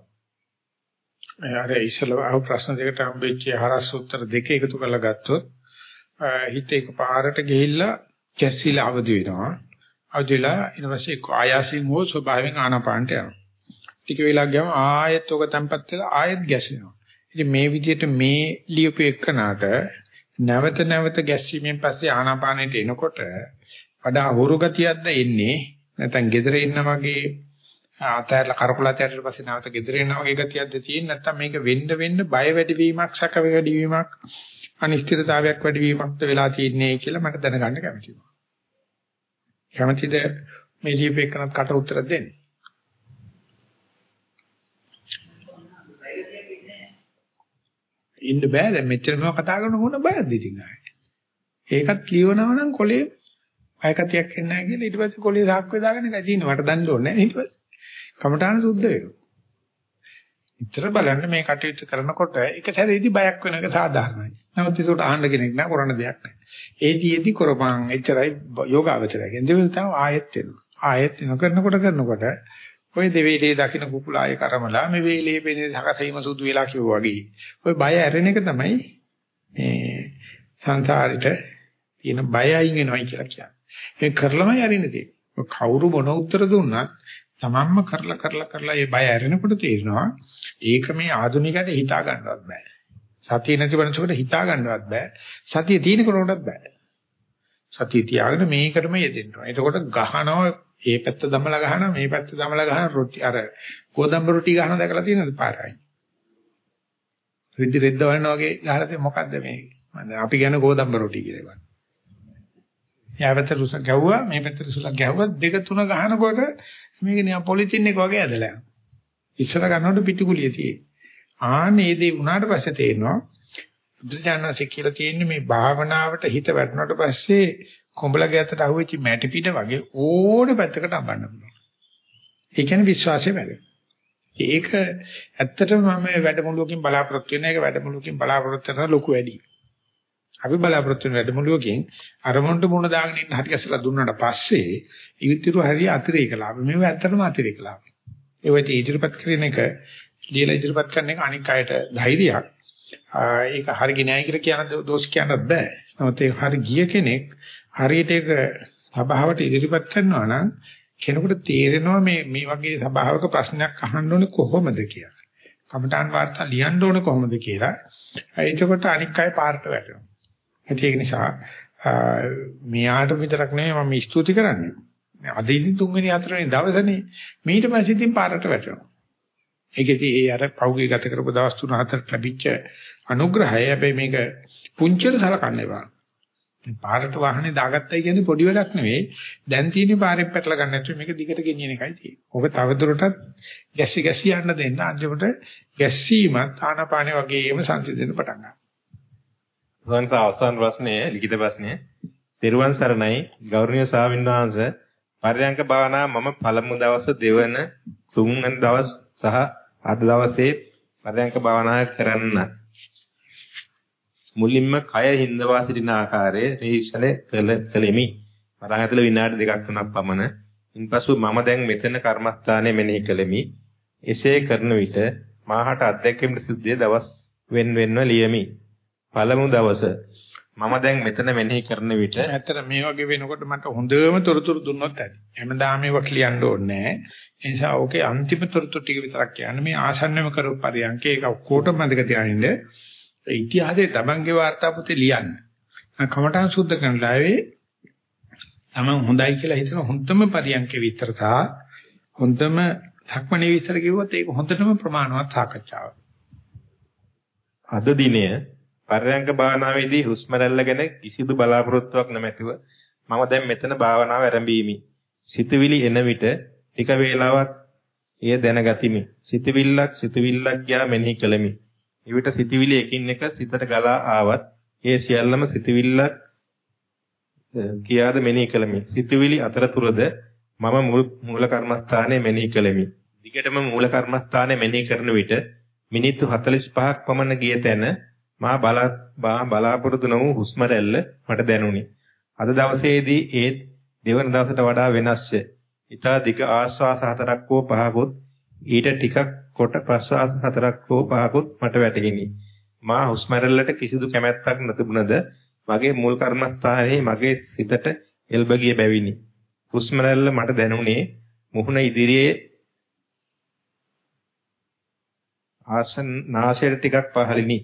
අර ඉස්සලා අහ ප්‍රශ්න දෙකට හම්බෙච්ච හරස් උත්තර දෙක එකතු කරලා ගත්තොත් හිත එකපාරට ගිහිල්ලා කැස්සිලා අවදි වෙනවා. අවදිලා ඊට පස්සේ ආයාසින් හෝ ස්වභාවයෙන් ආනාපානට යනවා. ටික වෙලා ගියාම ආයෙත් ඔක තැම්පත් වෙලා ආයෙත් ගැසෙනවා. ඉතින් මේ විදිහට මේ ලියපු එකනට නැවත නැවත ගැස්සීමෙන් පස්සේ ආනාපානයට එනකොට වඩා හුරු ගතියක්ද එන්නේ නැත්නම් gedare ඉන්න වගේ අතහැරලා කරකුල අතහැරලා පස්සේ නැවත gedare ඉන්න වගේ ගතියක්ද තියෙන්නේ නැත්නම් මේක වෙන්න වෙන්න බය වැඩිවීමක් සැක වැඩිවීමක් අනිශ්චිතතාවයක් වැඩිවීමක්ද වෙලා තියෙන්නේ කියලා මට දැනගන්න කැමතියි. කැමතිද මේ දීපේකනත් කට උත්තර දෙන්න? ඉන්න බෑ දැන් මෙච්චර මේව කතා කරන මොන බයද ඉතින් ආයේ. ඒකත් කියවනව නම් කොලේ අයකතියක් එන්නේ නැහැ කියලා ඊට පස්සේ කොලේ සාක්කුවේ දාගෙන එකයි තියෙන්නේ. මට දන්න ඕනේ නැහැ ඊට පස්සේ. කමඨාන සුද්ධ වෙනවා. ඉතර බලන්න මේ කටයුතු කරනකොට එක සැරේදී බයක් වෙන එක සාධාරණයි. නමුත් ඒකට ආහන්න කෙනෙක් නෑ කරන්න දෙයක් නෑ. ඒදීදී කරපන් එච්චරයි යෝගාවචරය. දෙවෙනි තව ආයෙත් වෙනවා. ආයෙත් වෙන කරනකොට කරනකොට ඔය දෙවේලේ දකින්න කුකුල ආයෙ කරමලා මේ වේලේ පෙනේ සකසීම සුදු වෙලා කිව්වා වගේ. ඔය බය ඇරෙන එක තමයි මේ සංසාරෙට තියෙන බය අයින් වෙනවයි කියලා කියන්නේ. මේ කරලමයි අරින්න තියෙන්නේ. කවුරු මොන උත්තර දුන්නත් තමන්ම කරලා කරලා කරලා ඒ බය ඇරෙනකොට තේරෙනවා ඒක මේ ආධුනිකයට හිතා ගන්නවත් බෑ. සතිය නැති වෙනසකට හිතා ගන්නවත් බෑ. සතිය තියෙන කොටවත් බෑ. සතිය තියාගෙන මේකටම යෙදෙන්න ඕන. එතකොට ගහනවා මේ පැත්ත දමලා ගහනවා මේ පැත්ත දමලා ගහන රොටි අර ගෝදම්බ රොටි ගහන දැකලා තියෙනවද පාරයි? රිද්දි රෙද්ද වලන වගේ ගහලා තියෙ මොකද්ද මේ? අපි කියන ගෝදම්බ රොටි කියලා ඒවා. යා පැත්ත රුස ගැව්වා මේ පැත්ත රුසලා ගැව්වා දෙක තුන ගහනකොට මේක නිකන් පොලිතින් එක වගේ ඇදලා යනවා. ඉස්සර ගන්නකොට පිටිකුලිය තියෙන්නේ. ආනේ දේ වුණාට පස්සේ තේරෙනවා බුදුජානනාසේ කියලා තියෙන්නේ මේ භාවනාවට හිත වැටුණාට පස්සේ කොඹල ගැතට අහුවෙච්ච මැටි පිට වගේ ඕන පැත්තකට අඹන්න පුළුවන්. ඒ කියන්නේ විශ්වාසය වැඩ. ඒක ඇත්තටම මම වැඩමුළුවකින් බලාපොරොත්තු වෙන එක වැඩමුළුවකින් බලාපොරොත්තු වෙන ලොකු වැඩි. අපි බලාපොරොත්තු වෙන වැඩමුළුවකින් අරමුණට මුණ දාගෙන ඉන්න හරි ගැසලා දුන්නාට පස්සේ ඉවිතිරු හරිය අතිරේක ලාභ. මේව ඇත්තටම අතිරේක ලාභ. ඒවට ඉදිරිපත් කරන එක දීලා ඉදිරිපත් කරන එක අනික් අයට ධෛර්යයක්. ඒක හරිය නෑ කියලා කියන දෝෂ කියන්නත් බෑ. නමුත් ඒ හරිය ගිය කෙනෙක් හරියට ඒක සභාවට ඉදිරිපත් කරනවා නම් කෙනෙකුට තේරෙනවා මේ මේ වගේ සභාවක ප්‍රශ්නයක් අහන්න ඕනේ කොහොමද කියලා. කමඨාන් වාර්තා ලියන්න ඕනේ කොහොමද කියලා. එතකොට අනික් අය පාරට වැටෙනවා. ඒක නිසා මෙයාට විතරක් නෙමෙයි මම ස්තුති කරන්නේ. අද ඉතින් තුන්වෙනි හතරවෙනි දවසනේ මීට පස්සේ ඉතින් පාරට වැටෙනවා. ඒකෙදි ඒ අර පෞගේ ගත කරපු දවස් තුන හතරට ලැබිච්ච අනුග්‍රහය හැබැයි මේක පුංචිට සලකන්න එපා. පාරට වාහනේ දාගත්තයි කියන්නේ පොඩි වැඩක් නෙවෙයි. දැන් තියෙන පාරෙන් පැටල ගන්න නැතුව මේක දිගට ගෙනියන එකයි තියෙන්නේ. ඔබ තවදුරටත් ගැස්සි ගැස්සි යන්න දෙන්න. අන්තිමට ගැස්සීමත් ආනාපානෙ වගේම සංසිඳෙන්න පටන් ගන්නවා. උගන්ස අවසාන ප්‍රශ්නය ලිඛිත ප්‍රශ්නය. තෙරුවන් සරණයි ගෞරවනීය ස්වාමින්වහන්සේ පරයන්ක භාවනා මම පළමු දවස් දෙවන තුන්වන දවස් සහ අද දවසේ පරයන්ක භාවනා කරන්න මුලින්ම කය හිඳවා සිටින ආකාරයේ නිරීක්ෂණය කළ කළෙමි. වරහන් ඇතුළේ විනාඩි දෙකක් තුනක් පමණ. ඉන්පසු මම දැන් මෙතන කර්මස්ථානයේ මෙනෙහි කළෙමි. එසේ කරන විට මාහට අත්දැකීමට සිද්ධිය දවස් වෙන් වෙන්ව ලියමි. පළමු දවස මම දැන් මෙතන මෙනෙහි කරන විට ඇත්තට මේ වගේ වෙනකොට මට හොඳම තොරතුරු දුන්නොත් ඇති. හැමදාම මේවා කියන්න ඕනේ නැහැ. ඒ නිසා ඕකේ අන්තිම තොරතුරු ටික විතරක් කියන්න මේ ආසන්නම කරපු පරියන්කේ ඒක ඔක්කොටම මතක තියාගන්න. ඉතිහාසයේ තමන්ගේ වාර්තා පොතේ ලියන්න. කමඨාන් සුද්ධ කරන ලාවේ තමන් හොඳයි කියලා හිතන හොඳම පරියන්කේ විතර සහ හොඳම ධක්මනේ විතර කිව්වොත් ඒක හොඳටම ප්‍රමාණවත් සාකච්ඡාවක්. අද දිනය පරයන්ක භාවනාවේදී හුස්ම රැල්ල ගැන කිසිදු බලාපොරොත්තුවක් නැමැතිව මම දැන් මෙතන භාවනාව ආරම්භීමි. සිතවිලි එන විට ටික වේලාවක් එය දැනගතිමි. සිතවිල්ලක් සිතවිල්ලක් ගියා මෙනෙහි කළෙමි. එවිට සිතවිලි එකින් එක සිතට ගලා ආවත් ඒ සියල්ලම සිතවිල්ලක් කියාද මෙනෙහි කළෙමි. සිතවිලි අතරතුරද මම මූල කර්මස්ථානයේ මෙනෙහි කළෙමි. දිගටම මූල කර්මස්ථානයේ මෙනෙහි කරන විට මිනිත්තු 45ක් පමණ ගිය තැන මා බලා බලාපොරොත්තු නොවු හුස්ම රැල්ල මට දැනුනි. අද දවසේදී ඒ දෙවන දවසට වඩා වෙනස්ය. ඊට දිග ආශ්වාස හතරක් හෝ පහකුත් ඊට ටිකක් කොට ප්‍රශ්වාස හතරක් හෝ පහකුත් මට වැටහිනි. මා හුස්ම රැල්ලට කිසිදු කැමැත්තක් නැතිබුණද මගේ මුල් කර්මස්ථානයේ මගේ සිතට එල්බ ගිය බැවිනි. හුස්ම රැල්ල මට දැනුනේ මුහුණ ඉදිරියේ ආසන නාසයට ටිකක් පහළිනි.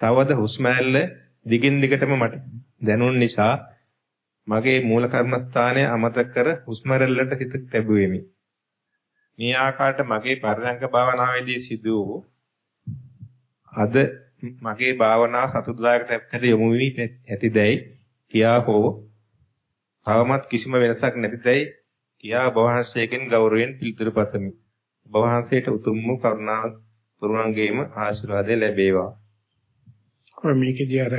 තවද හුස්ම රැල්ල දිගින් දිගටම මට දැනුන නිසා මගේ මූල කර්මස්ථානය අමතක කර හුස්ම රැල්ලට හිත තැබුවෙමි. මේ ආකාරයට මගේ පරයන්ක භාවනාවේදී සිදු වූ අද මගේ භාවනාව සතුටුදායක තත්ත්වයට යොමු වී ඇතිදැයි කියා හෝ තවමත් කිසිම වෙනසක් නැතිදැයි කියා බවහන්සේගෙන් ගෞරවයෙන් පිළිතුරු පතමි. බවහන්සේට උතුම් වූ කරුණාව තුරුවන්ගේම ආශිර්වාදය ලැබේවා. මේකදී අර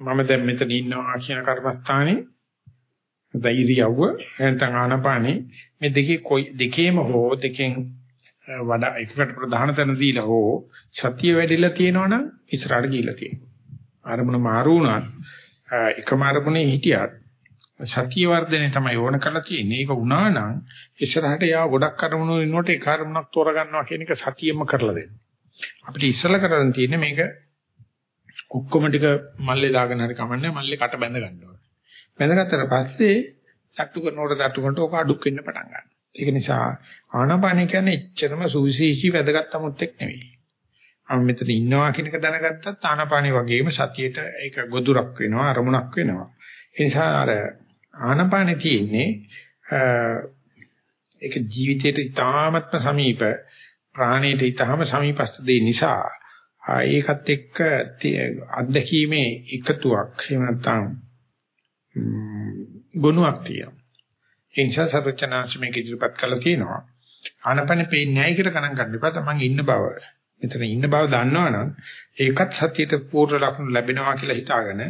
මම දැන් මෙතන ඉන්නවා කියන කර්මස්ථානේ ධෛර්යයව නැත්නම් ආනපානේ මේ දෙකේ කොයි දෙකේම හෝ දෙකෙන් වඩා එකකට ප්‍රධාන තැන දීලා හෝ සතිය වැඩිලා තියෙනවනම් ඉස්සරහට ගිහිල්ලා තියෙනවා. අරමුණ මාරු වුණත් එකම අරමුණේ හිටියත් සතිය වර්ධනය තමයි ඕන කරලා තියෙන්නේ. ඒක වුණා නම් ඉස්සරහට යා ගොඩක් අරමුණු වෙනකොට එක අරමුණක් තෝරගන්නවා කියන එක සතියෙම කරලා දෙන්න. අපිට ඉස්සලා කරන්න තියෙන්නේ මේක ඔක්කොම ටික මල්ලේ දාගෙන හරි කමන්නේ මල්ලේ කට බැඳ ගන්න ඕනේ. බැඳගත්තට පස්සේ තට්ටු කරනකොට තට්ටු කරනකොට ඕක අඩුක් වෙන්න පටන් ගන්නවා. ඒක නිසා ආනාපාන කියන්නේ එච්චරම සුවිශේෂී වැදගත් 아무ත් එක් නෙවෙයි. අපි මෙතන ඉන්නවා කියන එක දැනගත්තත් ආනාපානිය වගේම සතියේට ඒක ගොදුරක් වෙනවා අරමුණක් වෙනවා. ඒ නිසා අර ආනාපානේ තියෙන්නේ ඒක ජීවිතයට ඉතාමත්ම සමීප ප්‍රාණයට ඉතාම සමීපස්ත දෙය නිසා ඒකත් එක්ක අත්දැකීමේ එකතුවක් එහෙම නැත්නම් ගුණයක් තියෙනවා. ඒ නිසා සත්‍යචනාංශ මේක ඉදිරිපත් කරලා තියෙනවා. ආනපන පේන්නේ නැහැ කියලා ගණන් ගන්න එපා. තමන් ඉන්න බව. මෙතන ඉන්න බව දන්නවනම් ඒකත් සතියට පූර්ව ලක්ෂණ ලැබෙනවා කියලා හිතාගෙන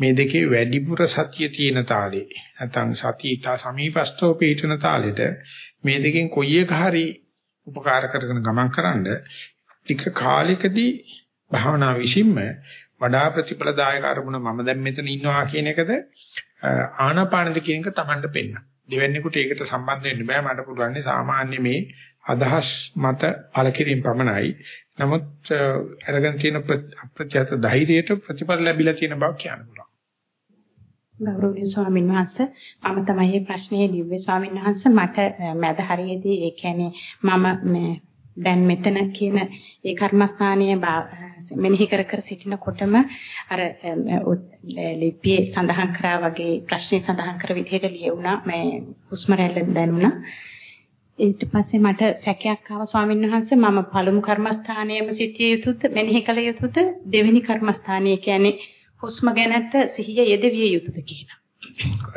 මේ දෙකේ වැඩිපුර සතිය තියෙන තාලේ නැත්නම් සතිය තා සමීපස්තෝ පිටන තාලෙට මේ දෙකෙන් කොයි එක හරි උපකාර කරගෙන ගමන් කරන්න ටික කාලෙකදී භාවනා විසින්ම වඩා ප්‍රතිඵලදායක අරමුණ මම දැන් මෙතන ඉන්නවා කියන එකද ආනාපානද කියන එක Tamanට පෙන්න. දෙවැන්නේකට ඒකට සම්බන්ධ වෙන්න බෑ මට පුළුවන් සාමාන්‍ය මේ අදහස් මත පළකිරීම පමණයි. නමුත් අරගෙන තියෙන අප්‍රත්‍යත ධෛර්යයට ප්‍රතිඵල ලැබිලා තියෙන බව කියන්න පුළුවන්. ගෞරවනීය ස්වාමීන් වහන්සේ මම තමයි මේ ප්‍රශ්නේ දිව්‍ය ස්වාමීන් වහන්සේ මට මැද හරියේදී ඒ කියන්නේ මම මේ දැන් මෙතන කියන ඒ කර්මස්ථානයේ මෙනෙහි කර කර සිටිනකොටම අර ලිපියේ සඳහන් කරා වගේ ප්‍රශ්නේ සඳහන් කර විදිහට ලියුණා. මේ හුස්ම රැල්ල දැනුණා. ඊට පස්සේ මට සැකයක් ආවා. ස්වාමීන් වහන්සේ මම පළමු කර්මස්ථානයේම සිටිය යුතුද? මෙනෙහි කළ යුතුද? දෙවෙනි කර්මස්ථානයේ කියන්නේ හුස්ම ගැනත් සිහිය යෙදවිය යුතුද කියලා.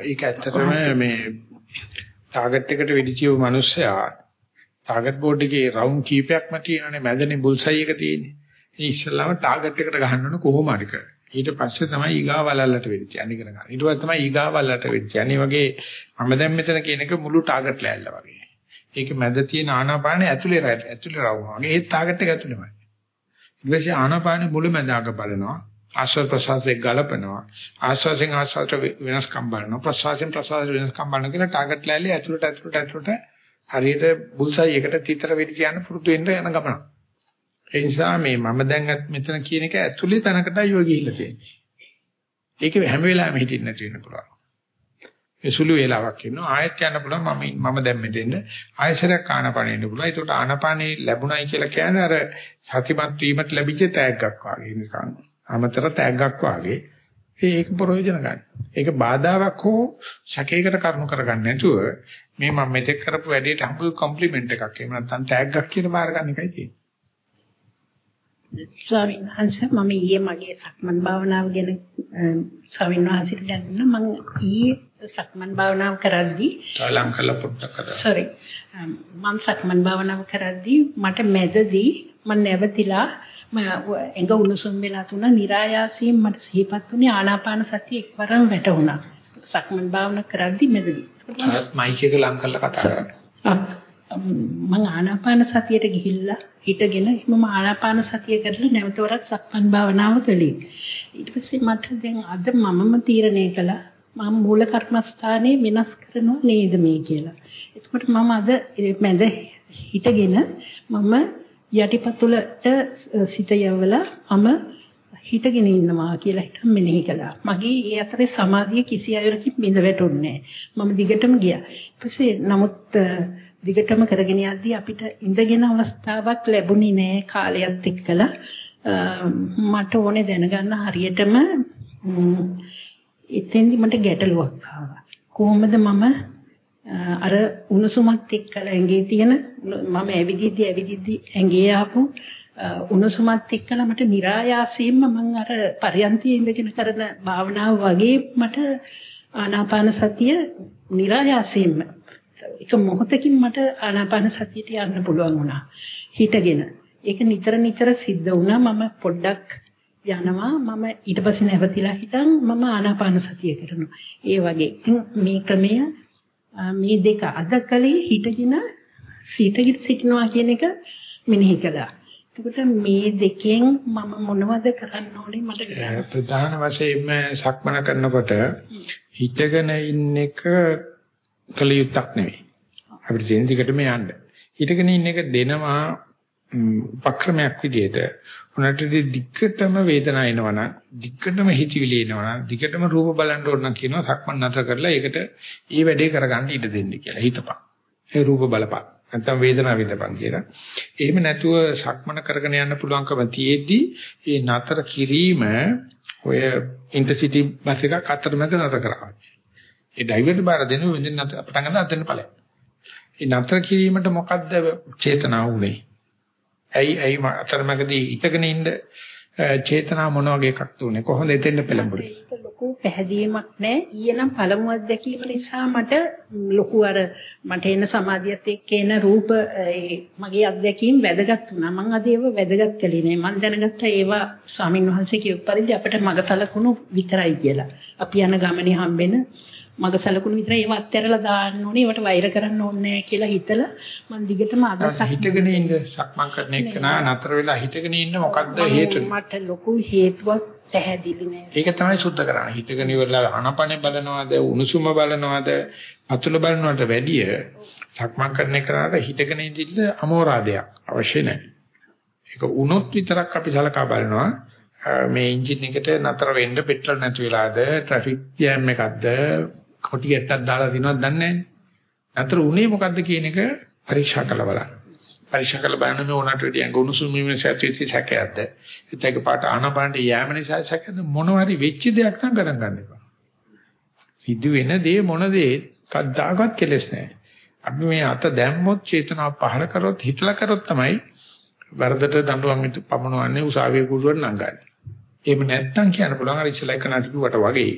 ඒක ඇත්තටම මේ ටාගට් එකට වෙඩිචියව මිනිස්සයා ටාගට් බෝඩ් එකේ රවුන්ඩ් කීපයක්ම තියෙනනේ මැදනේ බුල්සයි එක තියෙන්නේ. ඉතින් ඉස්සල්ලාම ටාගට් එකට ගහන්න ඕන කොහොම හරි කරලා. ඊට පස්සේ තමයි ඊගාවලල්ලට වෙච්ච යන්නේ ඉගෙන ගන්න. ඊට පස්සේ තමයි ඊගාවලල්ලට වෙච්ච යන්නේ වගේ මම දැන් මෙතන කියන එක මුළු ටාගට් ලෑල්ල වගේ. ඒක මැද තියෙන ආනාපානෙ ඇතුලේ ඇතුලේ රවුම වගේ ඒ ටාගට් එක ඇතුලේමයි. ඊට පස්සේ ආනාපානෙ මුල මැද අග බලනවා. ආශ්වාස ප්‍රශ්වාසයේ ගලපනවා. ආශ්වාසයෙන් ආශ්වාසයට වෙනස්කම් බලනවා. ප්‍රශ්වාසයෙන් ප්‍රශ්වාසයට වෙනස්කම් බලනවා කියලා ටාගට් ලෑල්ලේ ඇතුලට ඇතුලට ඇතුලට හරියට බුල්සයි එකට තිතර වෙඩි කියන්න පුරුදු වෙන්න යන ගමන. ඒ නිසා මේ මම දැන් මෙතන කියන එක ඇතුලේ තැනකටයි ඔය ගිහිල්ලා තියෙන්නේ. ඒක හැම වෙලාවෙම හිටින්න නැති වෙන්න පුළුවන්. ඒ සුළු වේලාවක් ඉන්නවා ආයෙත් යන්න පුළුවන් මම මම දැන් මෙතෙන්ද ආයෙසරක් ආනපනෙ ඉන්න පුළුවන්. ඒකට ආනපනෙ ලැබුණයි කියලා කියන්නේ අර සතිමත් වීමට ලැබිච්ච තෑග්ගක් වගේ නිකන්. අමතර තෑග්ගක් වගේ. ඒක ප්‍රයෝජන ගන්න. ඒක බාධාවක් හෝ සැකයකට කරුණු කරගන්න නැතුව මේ මම මෙතෙක් කරපු වැඩේට හම්බු කොම්ප්ලිමන්ට් එකක් එහෙම නැත්නම් ටැග්ගක් කියලා බාර ගන්න එකයි තියෙන්නේ. ස්වාමීන් වහන්සේ මම ඊයේ මගේ සක්මන් භාවනාව ගැන ස්වාමීන් වහන්සේට දැනුණා මම ඊයේ සක්මන් භාවනාව කරද්දී තාලම් කළා පොඩ්ඩක් අද. sorry මම සක්මන් භාවනාව කරද්දී මට මැදදී මම නැවතිලා එඟ උණුසුම් වෙලා තුන નિરાයාසයෙන් මට සිහිපත් වුණේ ආනාපාන සතිය එක්වරම වැටුණා. සක්මන් භාවනා කරද්දී මැදදී. මයික් එක ලං කරලා කතා කරන්න. මම ආනාපාන සතියට ගිහිල්ලා හිටගෙන මම ආනාපාන සතිය කරලා නැවත වරක් සක්මන් භාවනාව කළේ. ඊට පස්සේ මට දැන් අද මමම තීරණය කළා මම මූල කර්මස්ථානයේ වෙනස් කරනව නේද මේ කියලා. එතකොට මම අද මැද හිටගෙන මම යටිපතුලට සිත යවලා මම හිටගෙන ඉන්නවා කියලා හිතන් මෙනෙහි කළා. මගේ ඒ අතරේ සමාධිය කිසි අයරකින් බිඳ වැටුන්නේ මම දිගටම ගියා. ඊපස්සේ නමුත් දිගටම කරගෙන යද්දී අපිට ඉඳගෙන අවස්ථාවක් ලැබුණේ නෑ කාලයත් එක්කලා. මට ඕනේ දැනගන්න හරියටම එතෙන්දි මට ගැටලුවක් ආවා. කොහොමද මම අර උණුසුමත් එක්කලා ඇඟේ තියෙන මම ඇවිදිද්දි ඇවිදිද්දි ඇඟේ ආපු උණුසුමත් එක්කලා මට નિરાයාසයෙන්ම මම අර පරයන්තියේ ඉඳගෙන කරන භාවනාව වගේ මට ආනාපාන සතිය નિરાයාසයෙන්ම එක මොහොතකින් මට ආනාපාන සතියට යන්න පුළුවන් වුණා හිටගෙන. ඒක නිතර නිතර සිද්ධ වුණා. මම පොඩ්ඩක් යනවා. මම ඊට පස්සේ නැවතිලා හිටන් මම ආනාපාන සතිය කරනවා. ඒ වගේ. මේ ක්‍රමය මේ දෙක අද කලේ හිටගෙන සිටගිට සිටිනවා කියන එක මෙනෙහි කළා. එතකොට මේ දෙකෙන් මම මොනවද කරන්න ඕනේ මට ප්‍රධාන වශයෙන්ම සක්මන කරනකොට හිතගෙන ඉන්න එක කලියුත්තක් නෙවෙයි. අපිට තියෙන දිගටම යන්න. හිතගෙන ඉන්න එක දෙනවා උපක්‍රමයක් විදිහට උනට දිගටම වේදනාව එනවනම් දිගටම හිතවිලි එනවනම් දිගටම රූප බලන්න ඕන නම් කියනවා සක්මන් නැතර කරලා ඒකට ඊ වැඩේ කරගන්න ඉඩ දෙන්න කියලා හිතපන්. ඒ රූප බලපන්. නැත්නම් වේදනාව විඳපන් කියලා. එහෙම නැතුව සක්මන කරගෙන යන්න පුළුවන්කම තියෙද්දි මේ නතර කිරීම ඔය ඉන්ටර්සිටි බස් එකක් අතරමැද නතර කරනවා. ඒ ඩ්‍රයිවර්ට බාර දෙන වෙනින් නතර පටන් ගන්න අතෙන් ඵලයක්. ඒ නතර කිරීමට මොකද්ද චේතනාව උනේ? ඇයි ඇයි අතරමැදදී ඉතගෙන ඉන්න චේතනා මොන වගේ එකක් තුනේ කොහොමද එතෙන්ද පෙළඹුනේ? ඒක ලොකු පැහැදීමක් නෑ. ඊයේ නම් පළමු අත්දැකීම නිසා මට ලොකු අර මට එන සමාධියත් එක්ක එන රූප මගේ අත්දැකීම් වැදගත් වුණා. මම අද ඒව වැදගත් කළේ නෑ. මම දැනගත්තා ඒවා ස්වාමින් වහන්සේ කියපු පරිදි අපිට මග සලකුණු විතරයි කියලා. අපි යන ගමනේ හම්බෙන මග සලකුණු විතර ඒව අත්හැරලා දාන්න ඕනේ ඒවට වෛර කරන්න ඕනේ නැහැ කියලා හිතලා මම දිගටම අදසක් හිතගෙන ඉන්න සක්මන් කරන එක නා නතර වෙලා හිතගෙන ඉන්න මොකද්ද හේතුව? මට ලොකු හේතුවක් පැහැදිලි නෑ. ඒක තමයි සුද්ධ කරන්නේ. හිතගෙන ඉවරලා ආනපනේ බලනවාද, උණුසුම බලනවාද, අතුල බලනවට වැඩිය සක්මන් කරන එකට හිතගෙන ඉඳින්න අමෝරාදයක් අවශ්‍ය නැහැ. ඒක උනොත් විතරක් අපි සලකා බලනවා. මේ එන්ජින් එකට නතර වෙන්න පෙට්‍රල් නැති වෙලාද, ට්‍රැෆික් ජෑම් එකක්ද, කොටි ගැට්ටක් දාලා දිනවද දන්නේ නැහැ. නතර උනේ මොකද්ද කියන එක පරීක්ෂා කරලා බලන්න. පරීක්ෂා කරලා බලන්න මේ උනට වැඩි ඇඟ උණුසුම් වීම සැටිවිසි සැකයක්ද? ඒත් පාට ආනපානට යෑම නිසා සැකද මොනවාරි වෙච්ච දෙයක් නම් ගණන් ගන්න එපා. සිදු වෙන දේ මොන දේ කද්දාකවත් කෙලස් නැහැ. අපි මේ අත දැම්මොත් චේතනාව පහල කරොත් හිතලා කරොත් තමයි වරදට දඬුවම් පමනවන්නේ උසාවියේ කුරුවට නංගන්නේ. එහෙම නැත්නම් කියන්න පුළුවන් අර ඉස්සලා එක නටිකුවට වගේ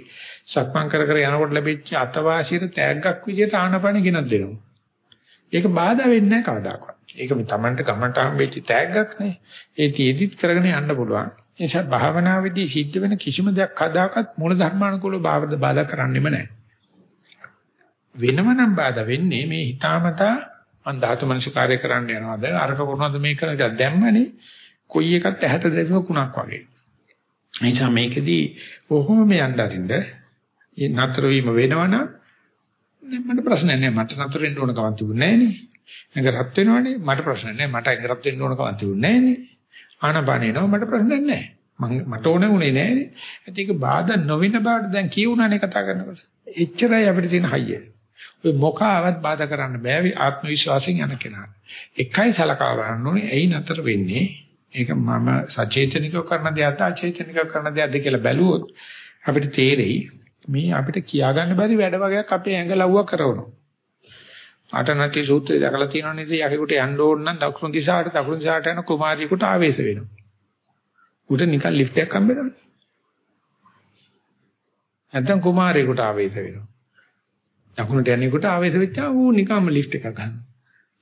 සක්මන් කර කර යනකොට ලැබිච්ච අතවාසියට තෑග්ගක් විදිහට ආනපන ගෙනත් දෙනවා. ඒක බාධා වෙන්නේ නැහැ කවදාකවත්. ඒක මේ Tamanට ගමන්ට හම්බෙච්ච තෑග්ගක් නේ. ඒ තීදිත් කරගෙන යන්න පුළුවන්. ඒ නිසා භාවනාවේදී සිද්ධ වෙන කිසිම දෙයක් කදාකත් මූල ධර්මානුකූලව බාධා කරන්නෙම නැහැ. වෙනම නම් බාධා වෙන්නේ මේ හිතාමතා මං ධාතු මනසිකාරය කරන්න යනවාද අරක කොහොමද මේ කරන්නේ දැම්මනේ කොයි එකත් ඇහැට දැසුව කුණක් වගේ. ඒ නිසා මේකෙදී කොහොම යන්න අරින්ද මේ නතර වීම වෙනවනම් මට ප්‍රශ්න නැහැ මට නතර වෙන්න ඕන කමක් තිබුණේ නැහැ නේ. නැග රත් වෙනවනේ මට ප්‍රශ්න නැහැ මට ඇඟ රත් වෙන්න ඕන කමක් තිබුණේ නැහැ නේ. ආනපානිනවා මට ප්‍රශ්න නැහැ. මට ඕනේ උනේ නැහැ නේ. ඒක බාධා නොවෙන බවට දැන් කියුණානේ කතා කරනකොට. එච්චරයි අපිට තියෙන හයිය. ඔය මොකාවත් බාධා කරන්න බෑ ආත්ම විශ්වාසයෙන් යන කෙනා. එකයි සලකා බලන්න ඕනේ ඇයි නතර වෙන්නේ? ඒක මම සචේතනිකව කරන දෙයක්ද අචේතනිකව කරන දෙයක්ද කියලා බැලුවොත් අපිට තේරෙයි මේ අපිට කියාගන්න බැරි වැඩ වගේක් අපේ ඇඟ ලව්වා කරනවා. ආටනටි සූත්‍රය දැකලා තියෙනවා නේද? යකෙකුට යන්න ඕන නම් දකුණු දිශාවට දකුණු දිශාවට යන කුමාරියෙකුට ආවේශ වෙනවා. උට නිකන් ලිෆ්ට් එකක් හම්බෙනවා. නැත්නම් කුමාරයෙකුට ආවේශ වෙනවා. දකුණට යන්නේකට ආවේශ වෙච්චා ඌ නිකම්ම ලිෆ්ට් එකක් ගන්න.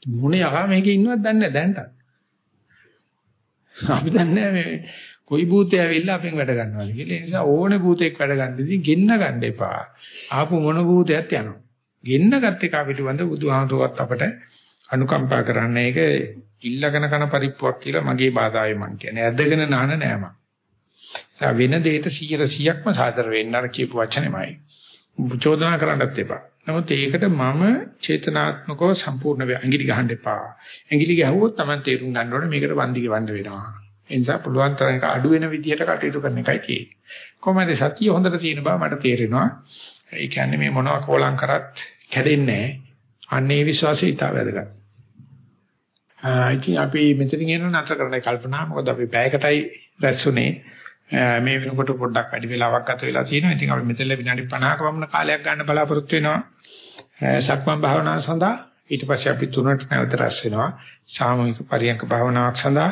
මොනේ යකා මේකේ ඉන්නවද දන්නේ නැහැ දැන්ට. අපි දන්නේ මේ කොයි භූතය ඇවිල්ලා අපෙන් වැඩ ගන්නවද කියලා. ඒ නිසා ඕනේ භූතෙක් වැඩ ගන්නදී ගෙන්න ගන්න එපා. ආපු මොන භූතයක් යනවා. ගෙන්න ගත්ත එක පිටිවඳ බුදුහාමුදුරුවත් අපට අනුකම්පා කරන්න ඒක ඉල්ලගෙන කන පරිප්පුවක් කියලා මගේ බාධායි මං කියන්නේ. ඇදගෙන නාන නෑ මං. වෙන දෙයක 100%ක්ම සාදර වෙන්න අර කියපු වචනේමයි. චෝදනා කරන්නත් එපා. නමුත් ඒකට මම චේතනාත්මකව සම්පූර්ණ ඇඟිලි ගහන්න එපා. ඇඟිලි ගහුවොත් Taman තේරුම් ගන්න ඕනේ මේකට වන්දි ගවන්න වෙනවා. ඒ නිසා පුළුවන් තරම් අඩු වෙන විදිහට කටයුතු කරන එකයි තියෙන්නේ. කොහොමද සතිය හොඳට තියෙන බව මට තේරෙනවා. ඒ කියන්නේ මේ මොනවා කෝලම් කරත් කැඩෙන්නේ නැහැ. අන්නේ විශ්වාසය ඊට වැදගත්. ඉතින් අපි මෙතනින් එන නතර කරන්න කල්පනා මොකද අපි පැයකටයි රැස්ුනේ මේ වෙනකොට පොඩ්ඩක් වැඩි වෙලාවක් ගත වෙලා තියෙනවා. ඉතින් අපි මෙතන විනාඩි 50ක වමන කාලයක් ගන්න බලාපොරොත්තු වෙනවා. සක්මන් භාවනාව සඳහා ඊට පස්සේ අපි තුනට නැවත රැස් වෙනවා. සාමූහික පරියන්ක භාවනාවක් සඳහා